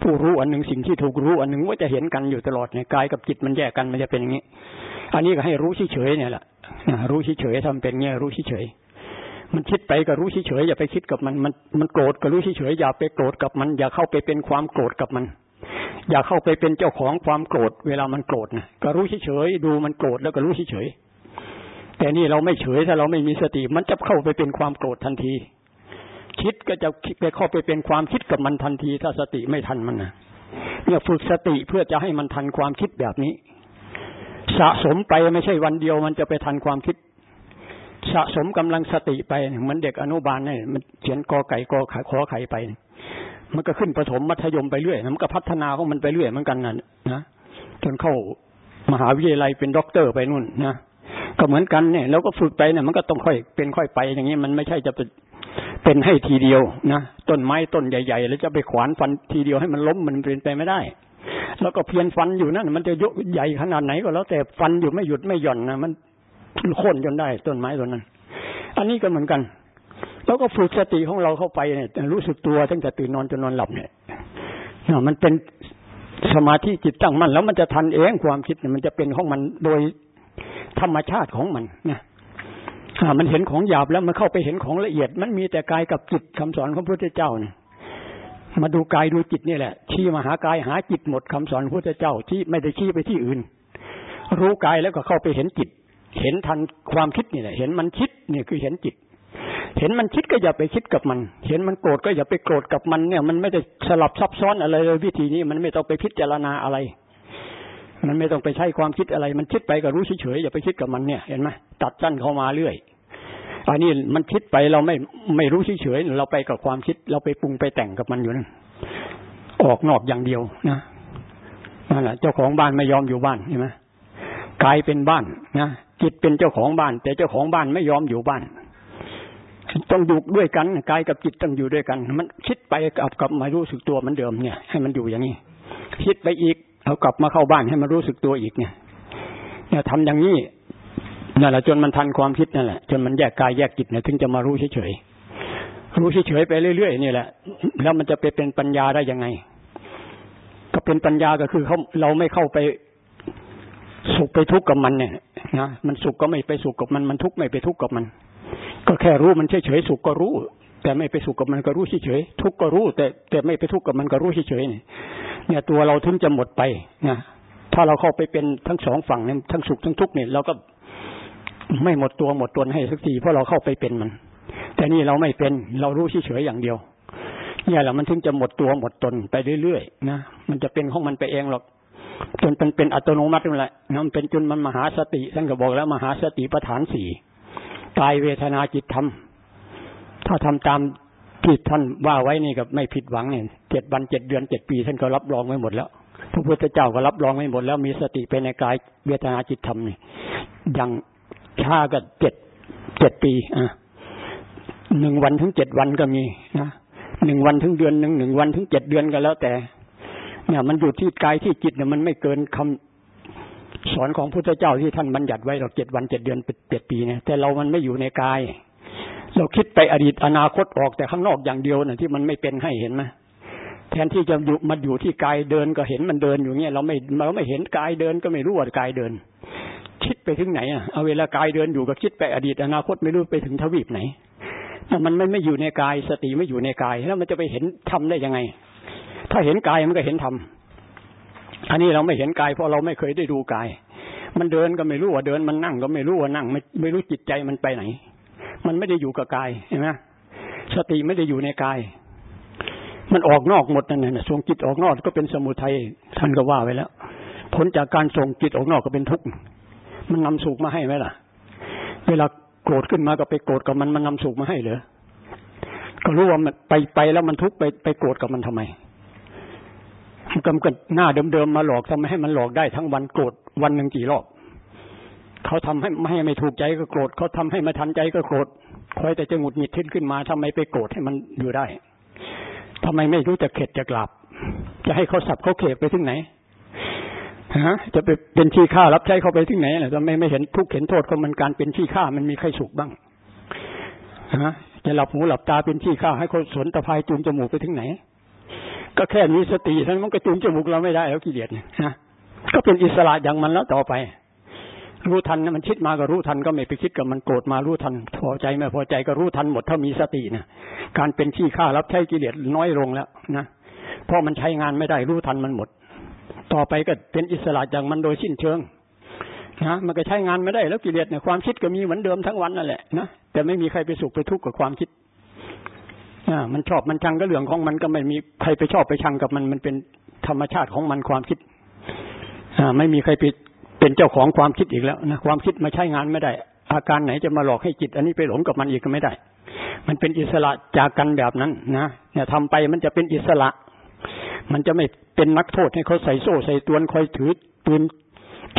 ผู้รู้อันหนึ่งสิ่งที่ถูกรู้อันหนึ่งว่าจะเห็นกันอยู่ตลอดเนี่ยกายกับจิตมันแยกกันมันจะเป็นอย่างนี้ อันนี้ก็ให้รู้เฉยๆเนี่ยแหละรู้เฉยๆทำเป็นเงี้ยรู้เฉยๆมันคิดไปก็รู้เฉยๆอย่าไปคิดกับมันมันมันโกรธก็รู้เฉยๆอย่าไปโกรธกับมัน อย่าเข้าไปเป็นความโกรธกับมัน อย่าเข้าไปเป็นเจ้าของความโกรธเวลามันโกรธนะก็รู้เฉยๆดูมันโกรธแล้วก็รู้เฉยๆแต่นี่เราไม่เฉยถ้าเราไม่มีสติมันจะเข้าไปเป็นความโกรธทันที คิดก็จะไปเข้าไปเป็นความคิดกับมันทันที ถ้าสติไม่ทันมันนะเนี่ยฝึกสติเพื่อจะให้มันทันความคิดแบบนี้ สะสมไปไม่ใช่วันเดียวมันจะไปทันความคิด สะสมกำลังสติไปเหมือนเด็กอนุบาลเนี่ยมันเขียนกอไก่กอขอไข่ไป มันก็ขึ้นประถมมัธยมไปเรื่อยมันก็พัฒนาของมันไปเรื่อยเหมือนกันนะนะจนเข้ามหาวิทยาลัยเป็นด็อกเตอร์ไปนู่นนะก็เหมือนกันเนี่ยแล้วก็ฝึกไปเนี่ยมันก็ต้องค่อยเป็นค่อยไปอย่างนี้มันไม่ใช่จะ เป็นให้ทีเดียวนะต้นไม้ต้นใหญ่ๆแล้วจะไปขวานฟันทีเดียวให้มันล้มมันเป็นไปไม่ได้ แล้วก็เพียนฟันอยู่นั่นมันจะยกใหญ่ขนาดไหนก็แล้วแต่ฟันอยู่ไม่หยุดไม่หย่อนนะมันโค่นจนได้ต้นไม้ต้นนั้น อันนี้ก็เหมือนกัน แล้วก็ฝึกสติของเราเข้าไปเนี่ยรู้สึกตัวตั้งแต่ตื่นนอนจนนอนหลับเนี่ยมันเป็นสมาธิจิตตั้งมั่นแล้วมันจะทันเองความคิดเนี่ยมันจะเป็นของมันโดยธรรมชาติของมันนะ มันเห็นของหยาบแล้วมันเข้าไปเห็นของละเอียด มันมีแต่กายกับจิตคำสอนของพระพุทธเจ้าเนี่ยมาดูกายดูจิตนี่แหละชี้มาหากายหาจิตหมดคำสอนพระพุทธเจ้าที่ไม่ได้ชี้ไปที่อื่น รู้กายแล้วก็เข้าไปเห็นจิต เห็นทันความคิดนี่แหละเห็นมันคิดนี่คือเห็นจิต เห็นมันคิดก็อย่าไปคิดกับมัน เห็นมันโกรธก็อย่าไปโกรธกับมันเนี่ย มันไม่ได้สลับซับซ้อนอะไรเลยวิธีนี้มันไม่ต้องไปพิจารณาอะไร มันไม่ต้องไปใช้ความคิดอะไร มันคิดไปก็รู้เฉยๆอย่าไปคิดกับมันเนี่ยเห็นไหมตัดสั้นเข้ามาเรื่อยอันนี้มันคิดไปเราไม่ไม่รู้เฉยๆเราไปกับความคิด เราไปปรุงไปแต่งกับมันอยู่นั่นออกนอกอย่างเดียวนะนั่นแหละเจ้าของบ้านไม่ยอมอยู่บ้านใช่ไหมกายเป็นบ้านนะจิตเป็นเจ้าของบ้าน แต่เจ้าของบ้านไม่ยอมอยู่บ้าน ต้องอยู่ด้วยกันกายกับจิตต้องอยู่ด้วยกัน มันคิดไปกลับกลับมารู้สึกตัวมือนเดิมเนี่ย ให้มันอยู่อย่างนี้คิดไปอีก เอากลับมาเข้าบ้านให้มันรู้สึกตัวอีกเนี่ยเนี่ยทำอย่างนี้นั่นแหละจนมันทันความคิดนั่นแหละจนมันแยกกายแยกจิตเนี่ยถึงจะมารู้เฉยๆรู้เฉยๆไปเรื่อยๆนี่แหละ แล้วมันจะไปเป็นปัญญาได้ยังไง ก็เป็นปัญญาก็คือเขาเราไม่เข้าไปสุขไปทุกข์กับมันเนี่ยนะมันสุขก็ไม่ไปสุขกับมันมันทุกข์ไม่ไปทุกข์กับมัน ก็แค่รู้มันเฉยๆสุขก็รู้ แต่ไม่ไปสุขกับมันก็รู้เฉยๆทุกข์ก็รู้ แต่แต่ไม่ไปทุกข์กับมันก็รู้เฉยๆเนี่ย เนี่ยตัวเราถึงจะหมดไปนะถ้าเราเข้าไปเป็นทั้งสองฝั่งเนี่ยทั้งสุขทั้งทุกข์เนี่ยเราก็ไม่หมดตัวหมดตนให้สักทีเพราะเราเข้าไปเป็นมัน แต่นี่เราไม่เป็นเรารู้เฉยๆอย่างเดียว เนี่ยแหละมันถึงจะหมดตัวหมดตนไปเรื่อยๆนะมันจะเป็นของมันไปเองหรอกจนเป็นเป็นอัตโนมัตินั่นแหละนะมันเป็นจนมันมหาสติท่านก็บอกแล้วมหาสติปัฏฐานสี่กายเวทนาจิตธรรมถ้าทำตามที่ท่านว่าไว้นี่กับไม่ผิดหวังเนี่ย เจ็ดวันเจ็ดเดือนเจ็ดปีท่านก็รับรองไว้หมดแล้วพระพุทธเจ้าก็รับรองไว้หมดแล้วมีสติเป็นในกายเวทนาจิตธรรมนี่อย่างช้าก็เจ็ดเจ็ดปีอะหนึ่งวันถึงเจ็ดวันก็มีนะหนึ่งวันถึงเดือนหนึ่งหนึ่งวันถึงเจ็ดเดือนก็แล้วแต่ เนี่ย มันอยู่ที่กายที่จิตเนี่ยมันไม่เกินคำสอนของพุทธเจ้าที่ท่านบัญญัติไว้เราเจ็ดวันเจ็ดเดือนเจ็ดปีเนี่ยแต่เรามันไม่อยู่ในกาย เราคิดไปอดีตอนาคตออกแต่ข้างนอกอย่างเดียวน่ะที่มันไม่เป็นให้เห็นไหม แทนที่จะอยู่มาอยู่ที่กายเดินก็เห็นมันเดินอยู่เงี้ยเราไม่เราไม่เห็นกายเดินก็ไม่รู้ว่ากายเดิน คิดไปถึงไหนอะเอาเวลากายเดินอยู่ก็คิดไปอดีตอนาคตไม่รู้ไปถึงทวีปไหนมันไม่ไม่อยู่ในกายสติไม่อยู่ในกาย แล้วมันจะไปเห็นทำได้ยังไง ถ้าเห็นกายมันก็เห็นธรรมอันนี้เราไม่เห็นกายเพราะเราไม่เคยได้ดูกาย มันเดินก็ไม่รู้ว่าเดินมันนั่งก็ไม่รู้ว่านั่ง ไม่ไม่รู้จิตใจมันไปไหน มันไม่ได้อยู่กับกายเห็นไหมสติไม่ได้อยู่ในกาย มันออกนอกหมดนั่นแหละส่งจิตออกนอกก็เป็นสมุทัยท่านก็ว่าไว้แล้ว ผลจากการส่งจิตออกนอกก็เป็นทุกข์มันนำสุขมาให้ไหมล่ะ เวลาโกรธขึ้นมาก็ไปโกรธกับมันมันนำสุขมาให้เหรอก็รู้ว่ามันไปไปแล้วมันทุกข์ไปไปโกรธกับมันทำไมมันกำกันหน้าเดิมๆมาหลอกทำไมให้มันหลอกได้ทั้งวันโกรธวันหนึ่งกี่รอบเขาทำให้ไม่ให้ไม่ถูกใจก็โกรธเขาทำให้ไม่ทันใจก็โกรธคอยแต่จะหงุดหงิดขึ้นขึ้นมาทำไมไปโกรธให้มันอยู่ได้ ทำไมไม่รู้จะเข็ดจะกลับ จะให้เขาสับเขาเขบไปถึงไหนฮะจะไปเป็นขี้ข้ารับใช้เขาไปที่ไหนล่ะทำไม่ไม่เห็นทุกข์เห็นโทษของมันการเป็นขี้ข้ามันมีใครสุขบ้างฮะจะหลับหูหลับตาเป็นขี้ข้าให้คนสนตะพายจูงจมูกไปถึงไหน ก็แค่มีสติท่านมันก็จูงจมูกเราไม่ได้แล้วกี่เดียดนะก็เป็นอิสระอย่างมันแล้วต่อไป รู้ทันมันคิดมาก็รู้ทันก็ไม่ไปคิดกับมันโกรธมารู้ทันพอใจไม่พอใจก็รู้ทันหมดถ้ามีสตินะการเป็นขี้ข้ารับใช้กิเลสน้อยลงแล้วนะเพราะมันใช้งานไม่ได้รู้ทันมันหมด ต่อไปก็เป็นอิสระจากมันโดยสิ้นเชิงนะมันก็ใช้งานไม่ได้แล้วกิเลสเนี่ยความคิดก็มีเหมือนเดิมทั้งวันนั่นแหละนะแต่ไม่มีใครไปสุขไปทุกข์กับความคิดอ่ามันชอบมันชังก็เรื่องของมันก็ไม่มีใครไปชอบไปชังกับมันมันเป็นธรรมชาติของมันความคิดอ่าไม่มีใครไป เป็นเจ้าของความคิดอีกแล้วนะความคิดมาใช้งานไม่ได้ อาการไหนจะมาหลอกให้จิต อันนี้ไปหลงกับมันอีกก็ไม่ได้ มันเป็นอิสระจากกันแบบนั้นนะเนี่ยทำไปมันจะเป็นอิสระ มันจะไม่เป็นนักโทษให้เขาใส่โซ่ใส่ตวนคอยถือปืน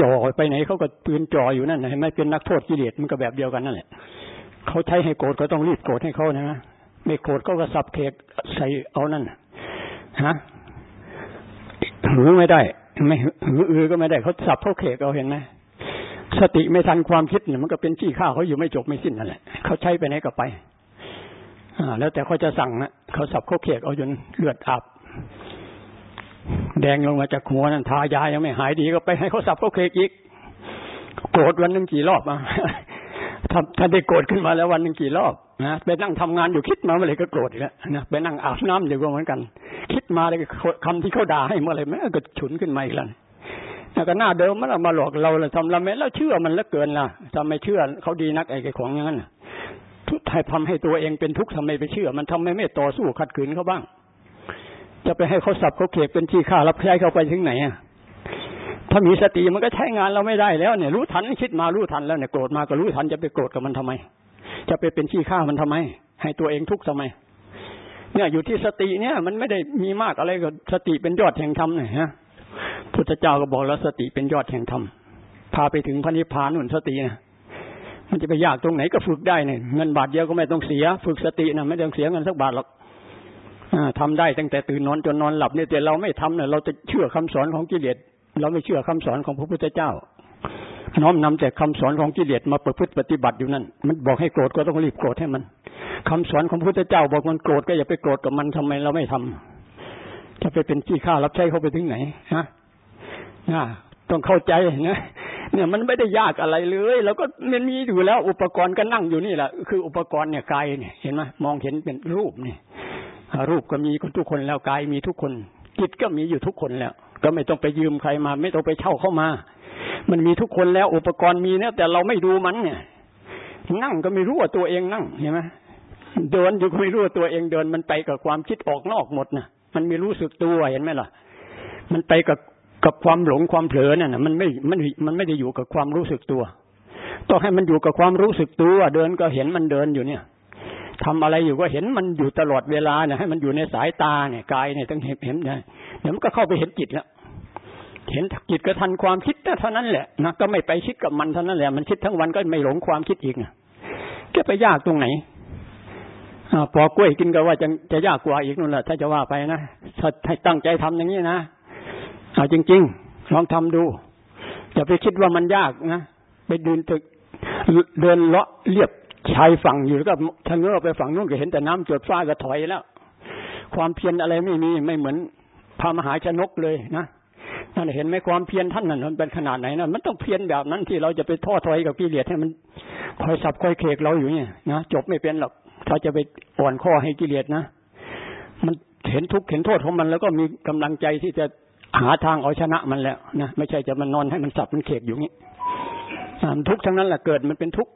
จ่อไปไหนเขาก็ปืนจ่ออยู่นั่นให้ไม่เป็นนักโทษกิเลสมันก็แบบเดียวกันนั่นแหละเขาใช้ให้โกรธก็ต้องรีบโกรธให้เขานะไม่โกรธก็กระสับเขกใส่เอานั่นฮะหือไม่ได้ ไม่เอือก็ไม่ได้เขาสับเขาเขกเอาเห็นไหมสติไม่ทันความคิดเนี่ยมันก็เป็นขี้ข้าเขาอยู่ไม่จบไม่สิ้นนั่นแหละเขาใช้ไปไหนก็ไปอ่าแล้วแต่เขาจะสั่งนะเขาสับเขาเขกเอาจนเลือดอาบแดงลงมาจากหัวนั่นทายายังไม่หายดีก็ไปให้เขาสับเขาเคกอีกโกรธวันนึงกี่รอบอะ ถ้าถ้าได้โกรธขึ้นมาแล้ววันหนึ่งกี่รอบนะไปนั่งทำงานอยู่คิดมาเมื่อไรก็โกรธอีกแล้วนะไปนั่งอาบน้ำอยู่ก็เหมือนกัน คิดมาเลยคำที่เขาด่าให้เมื่อไรแม่ก็ฉุนขึ้นมาอีกแล้วแล้วก็หน้าเดิมมันมาหลอกเราเลยทำละเมแล้วเชื่อมันแล้วเกินล่ะทำไมเชื่อเขาดีนักไอ้ของอย่างนั้นทุกทายทำให้ตัวเองเป็นทุกข์ทำไมไปเชื่อ มันทำไมไม่ต่อสู้ขัดขืนเขาบ้าง จะไปให้เขาสับเขาเก็บเป็นที่ค่ารับใช้เขาไปถึงไหนอะ ถ้ามีสติมันก็ใช้งานเราไม่ได้แล้วเนี่ยรู้ทันคิดมารู้ทันแล้วเนี่ยโกรธมาก็รู้ทันจะไปโกรธกับมันทำไม จะไปเป็นที่ฆ่ามันทำไม ให้ตัวเองทุกข์ทำไม เนี่ยอยู่ที่สติเนี่ย มันไม่ได้มีมากอะไรกับสติเป็นยอดแห่งธรรมเนี่ยฮะพุทธเจ้าก็บอกแล้วสติเป็นยอดแห่งธรรมพาไปถึงพระนิพพานนุ่นสตินะมันจะไปยากตรงไหนก็ฝึกได้เนี่ยเงินบาทเดียวก็ไม่ต้องเสีย ฝึกสตินะไม่ต้องเสียเงินสักบาทหรอกทำได้ตั้งแต่ตื่นนอนจนนอนหลับเนี่ยแต่เราไม่ทำเนี่ยเราจะเชื่อคำสอนของกิเลส เราไม่เชื่อคำสอนของพระพุทธเจ้า น้อมนำแต่คำสอนของกิเลสมาประพฤติปฏิบัติอยู่นั่น มันบอกให้โกรธก็ต้องรีบโกรธให้มันคำสอนของพระพุทธเจ้า บอกมันโกรธก็อย่าไปโกรธกับมันทำไมเราไม่ทำจะไปเป็นขี้ข้ารับใช้เขาไปถึงไหนฮะนะต้องเข้าใจนะเนี่ยมันไม่ได้ยากอะไรเลย แล้วก็มันมีอยู่แล้ว อุปกรณ์ก็นั่งอยู่นี่แหละคืออุปกรณ์เนี่ยกายเนี่ยเห็นไหมมองเห็นเป็นรูปเนี่ยรูปก็มีคนทุกคนแล้วกายมีทุกคนจิตก็มีอยู่ทุกคนแล้ว ก็ไม่ต้องไปยืมใครมา ไม่ต้องไปเช่าเข้ามา มันมีทุกคนแล้วอุปกรณ์มีเนี่ยแต่เราไม่ดูมันเนี่ย นั่งก็ไม่รู้ว่าตัวเองนั่งเห็นไหมเดินอยู่ก็ไม่รู้ว่าตัวเองเดิน มันไปกับความคิดออกนอกหมดนะมันไม่รู้สึกตัวเห็นไหมล่ะ มันไปกับกับความหลงความเผลอนั่นนะมันไม่มันมันไม่ได้อยู่กับความรู้สึกตัว ต้องให้มันอยู่กับความรู้สึกตัว เดินก็เห็นมันเดินอยู่เนี่ย ทำอะไรอยู่ก็เห็นมันอยู่ตลอดเวลาเนี่ยให้มันอยู่ในสายตาเนี่ยกายเนี่ยต้องเห็นเห็นเนี่ยเดี๋ยวมันก็เข้าไปเห็นจิตแล้วเห็นจิตก็ทันความคิดเท่านั้นแหละนะก็ไม่ไปคิดกับมันเท่านั้นแหละมันคิดทั้งวันก็ไม่หลงความคิดอีกนะจะไปยากตรงไหนอปอกล้วยกินก็ว่าจะจะยากกว่าอีกนู่นแหละถ้าจะว่าไปนะถ้าตั้งใจทำอย่างนี้นะเอาจริง ๆ ลองทำดูอย่าไปคิดว่ามันยากนะไปเดินตึกเดินเลาะเรียบ ชายฝั่งอยู่แล้วก็ทางเงือไปฝั่งนู้นก็เห็นแต่น้ำจดฟ้าก็ถอยแล้ว ความเพียรอะไรไม่มีไม่เหมือนพระมหาชนกเลยนะนั่นเห็นไหมความเพียรท่านนั่นมันเป็นขนาดไหนนะมันต้องเพียรแบบนั้นที่เราจะไปท้อถอยกับกิเลสให้มันคอยสับคอยเคกเราอยู่เนี่ยนะจบไม่เป็นหรอกถ้าจะไปอ่อนข้อให้กิเลสนะมันเห็นทุกข์เห็นโทษของมันแล้วก็มีกำลังใจที่จะหาทางเอาชนะมันแล้วนะไม่ใช่จะมันนอนให้มันสับมันเคกอยู่นี้ทุกข์ทั้งนั้นแหละเกิดมันเป็นทุกข์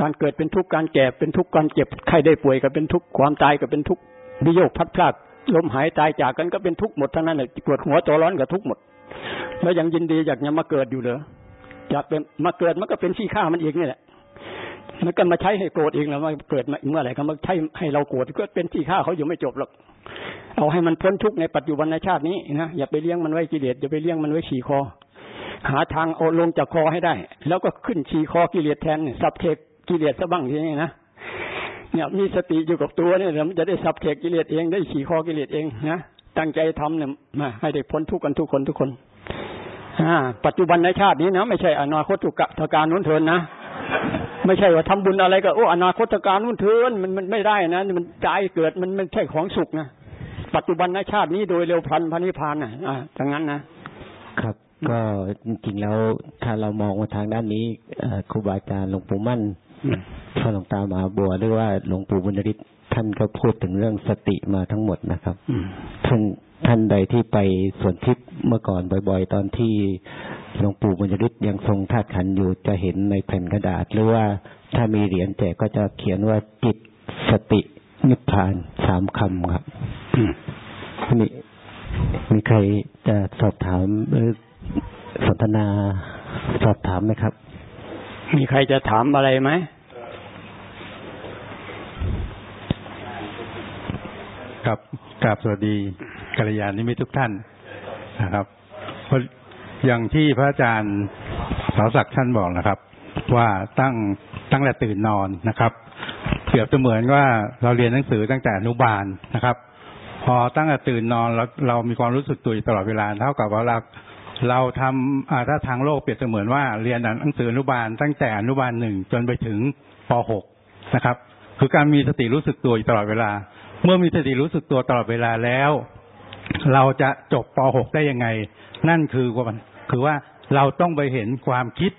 การเกิดเป็นทุกข์การแก่เป็นทุกข์การเจ็บไข้ได้ป่วยก็เป็นทุกข์ความตายก็เป็นทุกข์วิโยคพัดพลาดลมหายตายจากกันก็เป็นทุกข์หมดทั้งนั้นเลยปวดหัวตัวร้อนก็ทุกข์หมด แล้วยังยินดีอยากจะมาเกิดอยู่เหรออยากเป็นมาเกิดมันก็เป็นขี้ข้ามันเอีกนี่แหละมันก็มาใช้ให้โกรธเองแล้วมาเกิดเมื่อไหร่ก็มาใช้ให้เราโกรธก็เป็นขี้ข้าเขาอยู่ไม่จบหรอกเอาให้มันพ้นทุกข์ในปัจจุบันในชาตินี้นะอย่าไปเลี้ยงมันไว้กิเลสอย่าไปเลี้ยงมันไว้ขี่คอหาทางเอาลงจากคอให้ได้ แล้วก็ขึ้นขี่คอกิเลสแทนสับเทก กิเลสซะบ้างทีนี้นะเนี่ยมีสติอยู่กับตัวเนี่ยมันจะได้สับเทกกิเลสเองได้ขี่คอกิเลสเองนะตั้งใจทำเนี่ยมาให้ได้พ้นทุกข์กันทุกคนทุกคนอ่าปัจจุบันในชาตินี้นะไม่ใช่อนาคตตุกะการนู้นเทินนะไม่ใช่ว่าทำบุญอะไรก็โอ้อนาคตการนู้นเทินมันมันไม่ได้นะมันใจเกิดมันไม่ใช่ของสุขนะปัจจุบันในชาตินี้โดยเร็วพันพันิพานนะอ่าดังนั้นนะครับก็จริงๆแล้วถ้าเรามองมาทางด้านนี้ครูบาอาจารย์หลวงปู่มั่น พระหลวงตามหาบัวหรือว่าหลวงปู่บุญริศท่านก็พูดถึงเรื่องสติมาทั้งหมดนะครับท่านท่านใดที่ไปสวนทิพย์เมื่อก่อนบ่อย ๆ ตอนที่หลวงปู่บุญริศยังทรงธาตุขันอยู่จะเห็นในแผ่นกระดาษ หรือว่าถ้ามีเหรียญแจกก็จะเขียนว่าจิตสตินิพพานสามคำครับมีมีใครจะสอบถามหรือสนทนาสอบถามไหมครับ มีใครจะถามอะไรไหมครับกราบสวัสดีกัลยาณมิตรทุกท่านนะครับเพราะอย่างที่พระอาจารย์สาวศักดิ์ท่านบอกนะครับ ว่าตั้งตั้งแต่ตื่นนอนนะครับเปรียบเสมือนว่าเราเรียนหนังสือตั้งแต่อนุบาลนะครับ พอตั้งแต่ตื่นนอนแล้วเรามีความรู้สึกตัวตลอดเวลาเท่ากับว่าเรา เราทำถ้าทางโลกเปรียบเสมือนว่าเรียนหนังสืออนุบาลตั้งแต่อนุบาลหนึ่งจนไปถึงป .6 นะครับ คือการมีสติรู้สึกตัวตลอดเวลา เมื่อมีสติรู้สึกตัวตลอดเวลาแล้ว เราจะจบป .6 ได้ยังไง นั่นคือว่าคือว่าเราต้องไปเห็นความคิด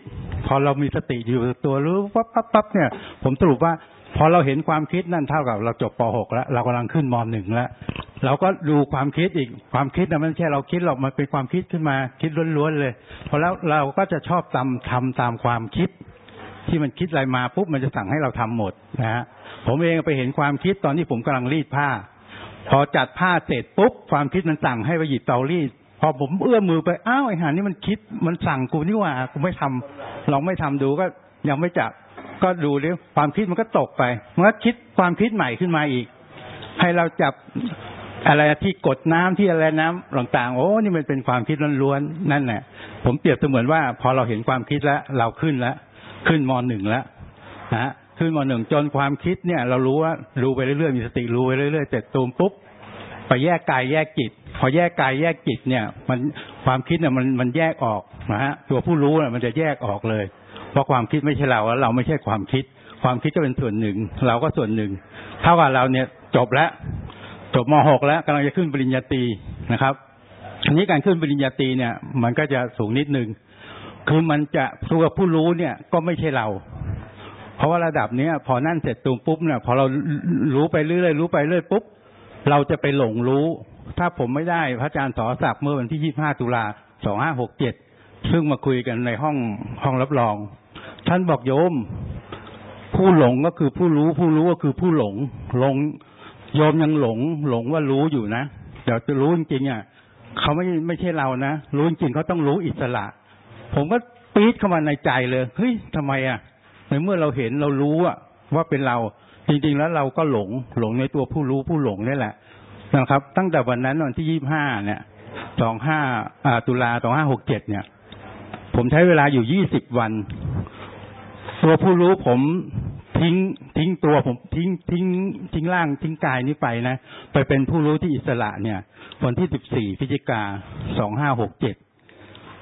พอเรามีสติอยู่ตัวรู้ปั๊บปั๊บปั๊บเนี่ย ผมสรุปว่าพอเราเห็นความคิดนั่นเท่ากับเราจบป .6 แล้ว เรากำลังขึ้นม .1 แล้ว เราก็ดูความคิดอีกความคิดนะมันไม่ใช่เราคิดหรอกมันเป็นความคิดขึ้นมาคิดล้วนๆเลยพอแล้วเราก็จะชอบทำทำตามความคิด ที่มันคิดอะไรมาปุ๊บมันจะสั่งให้เราทำหมดนะฮะผมเองไปเห็นความคิดตอนที่ผมกำลังรีดผ้า พอจัดผ้าเสร็จปุ๊บความคิดมันสั่งให้ไปหยิบเตารีดพอผมเอื้อมมือไปอ้าวไอ้หานี่มันคิดมันสั่งกูนี่ว่ากูไม่ทำลองไม่ทำดูก็ยังไม่จับก็ดูดิความคิดมันก็ตกไปมันก็คิดความคิดใหม่ขึ้นมาอีก ให้เราจับ อะไรที่กดน้ำที่อะไรน้ำต่างๆ โอ้นี่มันเป็นความคิดล้วนๆนั่นแหละผมเปรียบเสมือนว่า พอเราเห็นความคิดแล้ว เราขึ้นแล้วขึ้นมหนึ่งแล้วนะขึ้นมหนึ่งจนความคิดเนี่ย เรารู้ว่ารู้ไปเรื่อยๆมีสติรู้ไปเรื่อยๆเสร็จตูมปุ๊บไปแยกกายแยกจิต พอแยกกายแยกจิตเนี่ย มันความคิดเนี่ยมันมันแยกออกนะฮะตัวผู้รู้เนี่ยมันจะแยกออกเลย เพราะความคิดไม่ใช่เราแล้วเราไม่ใช่ความคิด ความคิดก็เป็นส่วนหนึ่ง เราก็ส่วนหนึ่งเท่ากับเราเนี่ยจบแล้ว จบม .6 แล้วกำลังจะขึ้นปริญญาตรีนะครับอันนี้การขึ้นปริญญาตรีเนี่ย มันก็จะสูงนิดนึง คือมันจะตัวผู้รู้เนี่ยก็ไม่ใช่เรา เพราะว่าระดับเนี้ย พอนั่นเสร็จตูมปุ๊บเนี่ยพอเรารู้ไปเรื่อยๆรู้ไปเรื่อยปุ๊บเราจะไปหลงรู้ ถ้าผมไม่ได้พระอาจารย์สอศักดิ์เมื่อวันที่25ตุลา2567ซึ่งมาคุยกันในห้องห้องรับรอง ท่านบอกโยม ผู้หลงก็คือผู้รู้ ผู้รู้ก็คือผู้หลงหลง โยมยังหลง หลงว่ารู้อยู่นะแต่จะรู้จริงๆอะเขาไม่ไม่ใช่เรานะรู้จริงเขาต้องรู้อิสระ ผมก็ปี๊ดเข้ามาในใจเลยเฮ้ยทำไมอะในเมื่อเราเห็นเรารู้อะ ว่าเป็นเรา จริง ๆ แล้วเราก็หลง หลงในตัวผู้รู้ผู้หลงนี่แหละนะครับ ตั้งแต่วันนั้นวันที่ยี่ห้าเนี่ยสองห้าตุลาสองห้าหกเจ็ดเนี่ย ผมใช้เวลาอยู่ยี่สิบวัน ตัวผู้รู้ผม ทิ้งทิ้งตัวผมทิ้งทิ้งทิ้งร่างทิ้งกายนี้ไปนะ ไปเป็นผู้รู้ที่อิสระเนี่ย วันที่สิบสี่พฤศจิกาสองห้าหกเจ็ด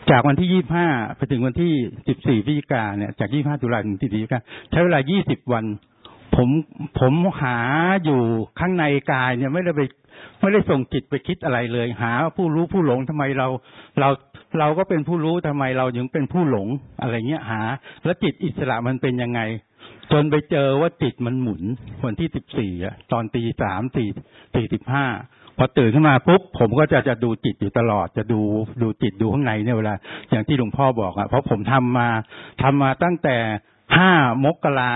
จากวันที่ยี่ห้าไปถึงวันที่สิบสี่พฤศจิกาเนี่ยจากยี่ห้าตุลาถึงสิบสี่พฤศจิกาใช้เวลายี่สิบวัน ผมผมหาอยู่ข้างในกายเนี่ยไม่ได้ไป ไม่ได้ส่งจิตไปคิดอะไรเลย หา ผู้รู้ผู้หลงทำไมเรา เราเราก็เป็นผู้รู้ทำไมเรายังเป็นผู้หลงอะไรเงี้ยหา แล้วจิตอิสระมันเป็นยังไง จนไปเจอว่าจิตมันหมุนวันที่สิบสี่อะตอนตีสามสี่สี่สิบห้าพอตื่นขึ้นมาปุ๊บผมก็จะจะดูจิตอยู่ตลอด จะดูดูจิตดูข้างในเนี่ยเวลา อย่างที่หลวงพ่อบอกอะเพราะผมทำมาทำมาตั้งแต่ห้ามกรา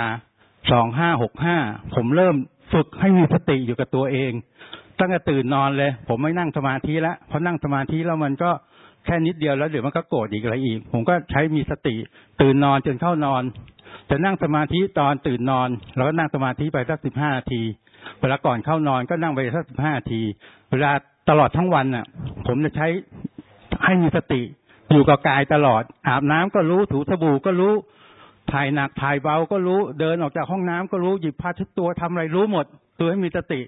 สองห้าหกห้าผมเริ่มฝึกให้มีสติอยู่กับตัวเอง ตั้งแต่ตื่นนอนเลย ผมไม่นั่งสมาธิแล้วพอนั่งสมาธิแล้วมันก็แค่นิดเดียวแล้วเดี๋ยวมันก็โกรธอีกอะไรอีก ผมก็ใช้มีสติ ตื่นนอนจนเข้านอนจะนั่งสมาธิตอนตื่นนอนเราก็นั่งสมาธิไปสักสิบห้านาที เวลาก่อนเข้านอนก็นั่งไปสักสิบห้านาที เวลาตลอดทั้งวันน่ะ ผมจะใช้ให้มีสติ อยู่กับกายตลอด อาบน้ำก็รู้ถูสบู่ก็รู้ถ่ายหนักถ่ายเบาก็รู้ เดินออกจากห้องน้ำก็รู้หยิบผ้าชุดตัวทำอะไรรู้หมดตัวให้มีสติ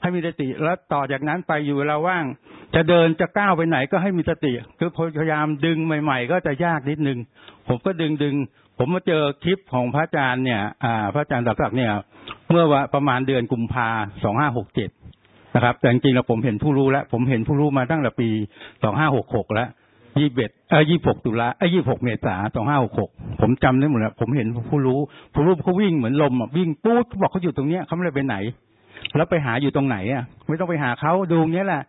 ให้มีสติแล้วต่อจากนั้นไปอยู่เวลาว่าง จะเดินจะก้าวไปไหนก็ให้มีสติ คือพยายามดึงใหม่ ๆ ก็จะยากนิดนึง ผมก็ดึงดึงผมมาเจอคลิปของพระอาจารย์เนี่ย อ่า พระอาจารย์ตักศักดิ์เนี่ย เมื่อว่าประมาณเดือนกุมภาสองห้าหกเจ็ดนะครับ แต่จริงๆแล้วผมเห็นผู้รู้แล้ว ผมเห็นผู้รู้มาตั้งแต่ปีสองห้าหกหกแล้วยี่สิบเอ็ดเออยี่หกตุลาเออยี่หกเมษาสองห้าหกหกผมจำได้หมดแล้วผมเห็นผู้รู้ ผู้รู้เขาวิ่งเหมือนลมอะวิ่งปู๊ดเขาบอกเขาอยู่ตรงเนี้ยเขาไม่ได้ไปไหน แล้วไปหาอยู่ตรงไหนอะ ไม่ต้องไปหาเขาดูเนี้ยแหละ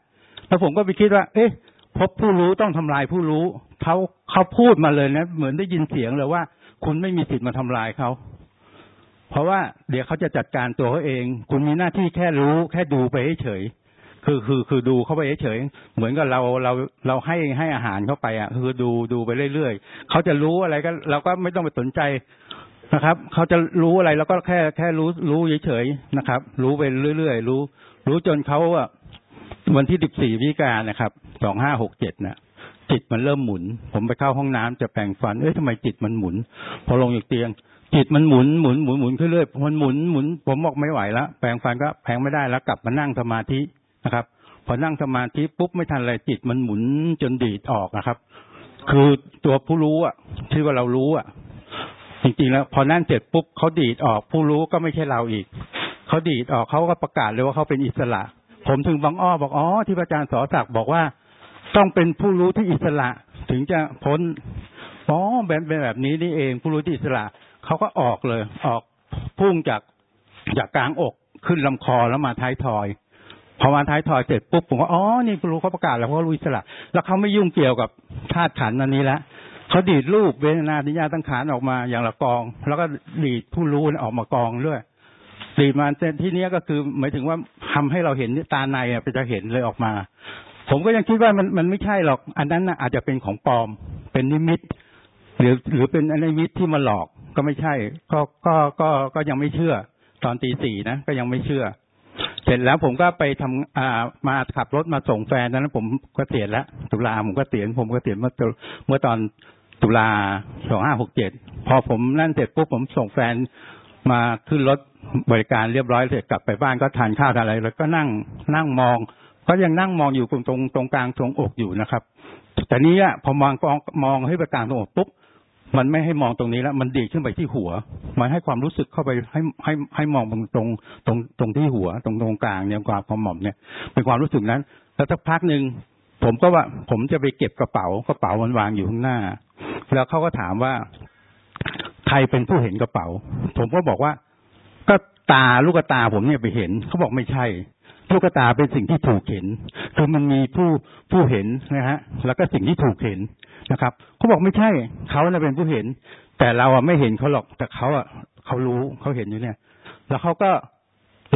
แล้วผมก็ไปคิดว่า เอ๊ะ พบผู้รู้ต้องทำลายผู้รู้เขาเขาพูดมาเลยนะ เหมือนได้ยินเสียงเลยว่า คุณไม่มีสิทธิ์มาทำลายเขาเพราะว่าเดี๋ยวเขาจะจัดการตัวเขาเอง คุณมีหน้าที่แค่รู้แค่ดูไปเฉยคือคือคือดูเข้าไปเฉยเหมือนกับเราเราเราให้ให้อาหารเข้าไปอะ คือดูดูไปเรื่อยๆเขาจะรู้อะไรก็ เราก็ไม่ต้องไปสนใจ นะครับ เขาจะรู้อะไรเราก็แค่แค่รู้รู้เฉยๆนะครับ รู้ไปเรื่อยๆรู้ รู้จนเขาอะวันที่สิบสี่วิการนะครับสองห้าหกเจ็ดนะจิตมันเริ่มหมุน ผมไปเข้าห้องน้ำจะแปรงฟันเอ้ยทำไมจิตมันหมุน พอลงจากเตียง จิตมันหมุนหมุนหมุนหมุนขึ้นเรื่อยมันหมุนหมุนผมบอกไม่ไหวแล้วแปรงฟันก็แปรงไม่ได้แล้วกลับมานั่งสมาธินะครับ พอนั่งสมาธิปุ๊บไม่ทันอะไรจิตมันหมุนจนดีดออกนะครับ คือตัวผู้รู้อะที่ว่าเรารู้อะ จริงๆแล้ว พอนั่นเสร็จปุ๊บเขาดีดออก ผู้รู้ก็ไม่ใช่เราอีกเขาดีดออกเขาก็ประกาศเลยว่าเขาเป็นอิสระ ผมถึงบางอ้อบอกอ๋อที่อาจารย์สอศักดิ์บอกว่า ต้องเป็นผู้รู้ที่อิสระถึงจะพ้นอ๋อแบบเป็นแบบนี้นี่เอง ผู้รู้ที่อิสระเขาก็ออกเลย ออกพุ่งจากจากกลางอกขึ้นลำคอแล้วมาท้ายทอยพอมาท้ายทอยเสร็จปุ๊บผมก็อ๋อนี่ผู้รู้เขาประกาศแล้วเขารู้อิสระ แล้วเขาไม่ยุ่งเกี่ยวกับธาตุขันธ์อันนี้แล้ว เขาดีดรูปเวทนาทิญญาตั้งขานออกมาอย่างละกอง แล้วก็ดีดผู้รู้ออกมากองด้วยดีดมาที่นี้ก็คือ หมายถึงว่าทำให้เราเห็นตาในอะไปจะเห็นเลยออกมา ผมก็ยังคิดว่ามันมันไม่ใช่หรอก อันนั้นนะอาจจะเป็นของปลอม เป็นนิมิต หรือหรือเป็นอนิมิตที่มาหลอกก็ไม่ใช่ ก็ก็ก็ก็ยังไม่เชื่อ ตอนตีสี่นะก็ยังไม่เชื่อ เสร็จแล้วผมก็ไปทำอ่ามาขับรถมาส่งแฟนนั้นผมก็เตียนแล้วตุลาผมก็เตียนผมก็เตียนเมื่อเมื่อตอน ตุลาสองห้าหกเจ็ดพอผมนั่นเสร็จปุ๊บผมส่งแฟนมาขึ้นรถบริการเรียบร้อยเสร็จกลับไปบ้านก็ทานข้าวทานอะไร แล้วก็นั่งนั่งมอง ก็ยังนั่งมองอยู่ตรงตรงตรงกลางตรงอกอยู่นะครับ แต่นี้อะพอมองมองมองให้ไปกลางตรงอกปุ๊บมันไม่ให้มองตรงนี้แล้ว มันดีขึ้นไปที่หัว มันให้ความรู้สึกเข้าไปให้ให้ให้มองตรงตรงตรงตรงที่หัว ตรงตรงกลางเนี่ยความความหม่อมเนี่ยเป็นความรู้สึกนั้น แล้วสักพักหนึ่งผมก็ว่าผมจะไปเก็บกระเป๋ากระเป๋ามันวางอยู่ข้างหน้า แล้วเขาก็ถามว่าใครเป็นผู้เห็นกระเป๋า ผมก็บอกว่า ก็ตาลูกตาผมเนี่ยไปเห็นเขาบอกไม่ใช่ลูกตาเป็นสิ่งที่ถูกเห็น คือมันมีผู้ผู้เห็นนะฮะ แล้วก็สิ่งที่ถูกเห็นนะครับเขาบอกไม่ใช่เขาเน่ะเป็นผู้เห็น แต่เราอะไม่เห็นเขาหรอกแต่เขาอะเขาเขารู้เขาเห็นอยู่เนี่ย แล้วเขาก็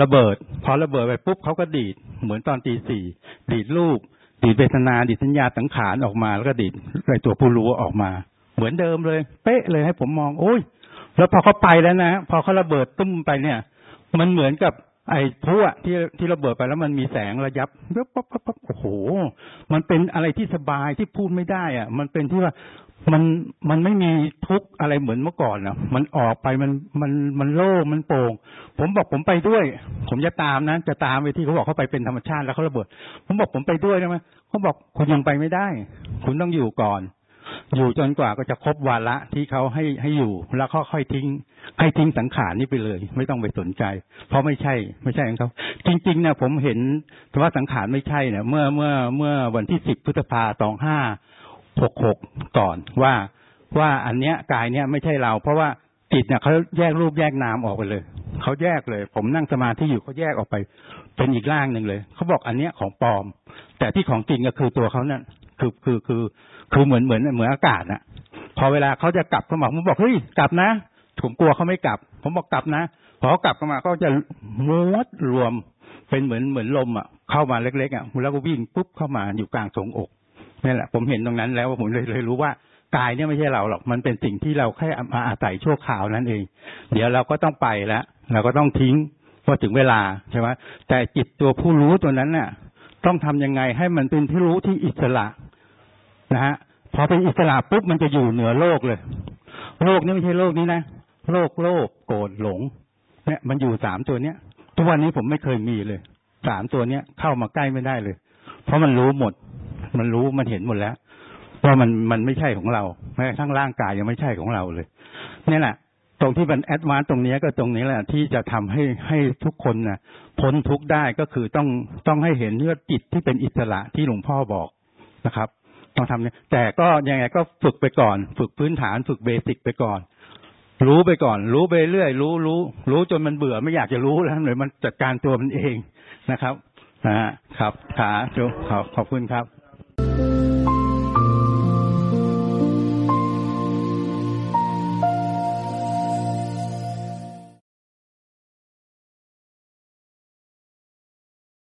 ระเบิด พอระเบิดไปปุ๊บเขาก็ดีด เหมือนตอนตีสี่ดีดรูป ดีดเวทนาดีดสัญญาสังขารออกมา แล้วก็ดีดไอตัวผู้รู้ออกมา เหมือนเดิมเลย เป๊ะเลยให้ผมมอง โอ้ย แล้วพอเขาไปแล้วนะพอเขาระเบิดตุ้มไปเนี่ย มันเหมือนกับไอ้พลุอะที่ที่ระเบิดไปแล้วมันมีแสงระยับปั๊บปั๊บปั๊บปั๊บโอ้โห มันเป็นอะไรที่สบายที่พูดไม่ได้ อะ มันเป็นที่ว่า มันมันไม่มีทุกข์อะไรเหมือนเมื่อก่อนนะมันออกไปมันมันมันโล่งมันโปร่ง ผมบอกผมไปด้วย ผมจะตามนะจะตามไปที่เขาบอกเขาไปเป็นธรรมชาติแล้วเขาระเบิด ผมบอกผมไปด้วยได้ไหมเขาบอกคุณยังไปไม่ได้ คุณต้องอยู่ก่อน อยู่จนกว่าก็จะครบวาระที่เขาให้ให้อยู่ แล้วก็ค่อยทิ้ง ให้ทิ้งสังขารนี่ไปเลย ไม่ต้องไปสนใจ เพราะไม่ใช่ ไม่ใช่ของเขาจริงๆเนี่ยผมเห็นว่าสังขารไม่ใช่เนี่ยเมื่อเมื่อเมื่อวันที่สิบพฤษภาสองห้า หกหกก่อนว่าว่าอันเนี้ยกายเนี้ยไม่ใช่เรา เพราะว่าจิตเนี่ยเขาแยกรูปแยกนามออกไปเลยเขาแยกเลย ผมนั่งสมาธิอยู่เขาแยกออกไป เป็นอีกร่างหนึ่งเลยเขาบอกอันเนี้ยของปลอม แต่ที่ของจริงก็คือตัวเขาเนั่นคือคือคือคือเหมือนเหมือนเหมือนอากาศนะพอเวลาเขาจะกลับเขาบอกผมบอกเฮ้ยกลับนะผมกลัวเขาไม่กลับ ผมบอกกลับนะพอเขากลับเข้ามาก็จะม้วนรวมเป็นเหมือนเหมือนลมอะเข้ามาเล็กๆอะแล้วก็วิ่งปุ๊บเข้ามาอยู่กลางทรงอก นี่แหละผมเห็นตรงนั้นแล้วผมเลยเลยรู้ว่ากายเนี่ยไม่ใช่เราหรอกมันเป็นสิ่งที่เราแค่มาอาศัยชั่วคราวนั่นเอง เดี๋ยวเราก็ต้องไปแล้วเราก็ต้องทิ้งพอถึงเวลาใช่ไหมแต่จิตตัวผู้รู้ตัวนั้นน่ะ ต้องทำยังไงให้มันเป็นที่รู้ที่อิสระนะฮะพอเป็นอิสระปุ๊บมันจะอยู่เหนือโลกเลย โลกนี้ไม่ใช่โลกนี้นะโลกโลภโกรธหลง เนี่ย มันอยู่สามตัวเนี้ยทุกวันนี้ผมไม่เคยมีเลยสามตัวเนี้ยเข้ามาใกล้ไม่ได้เลย เพราะมันรู้หมด มันรู้มันเห็นหมดแล้วว่ามันมันไม่ใช่ของเราแม้กระทั่งร่างกายยังไม่ใช่ของเราเลยนี่แหละ ตรงที่มัน advance ตรงนี้ก็ตรงนี้แหละ ที่จะทำให้ให้ทุกคนนะพ้นทุกข์ได้ก็คือต้องต้องให้เห็นเนื้องจิตที่เป็นอิสระที่หลวงพ่อบอกนะครับ ต้องทำเนี่ยแต่ก็ยังไงก็ฝึกไปก่อน ฝึกพื้นฐานฝึก basic ไปก่อนรู้ไปก่อน รู้ไปเรื่อยรู้รู้ รู้จนมันเบื่อไม่อยากจะรู้แล้วเลยมันจัดการตัวมันเองนะครับนะฮะครับขาจุขอบขอบคุณครับ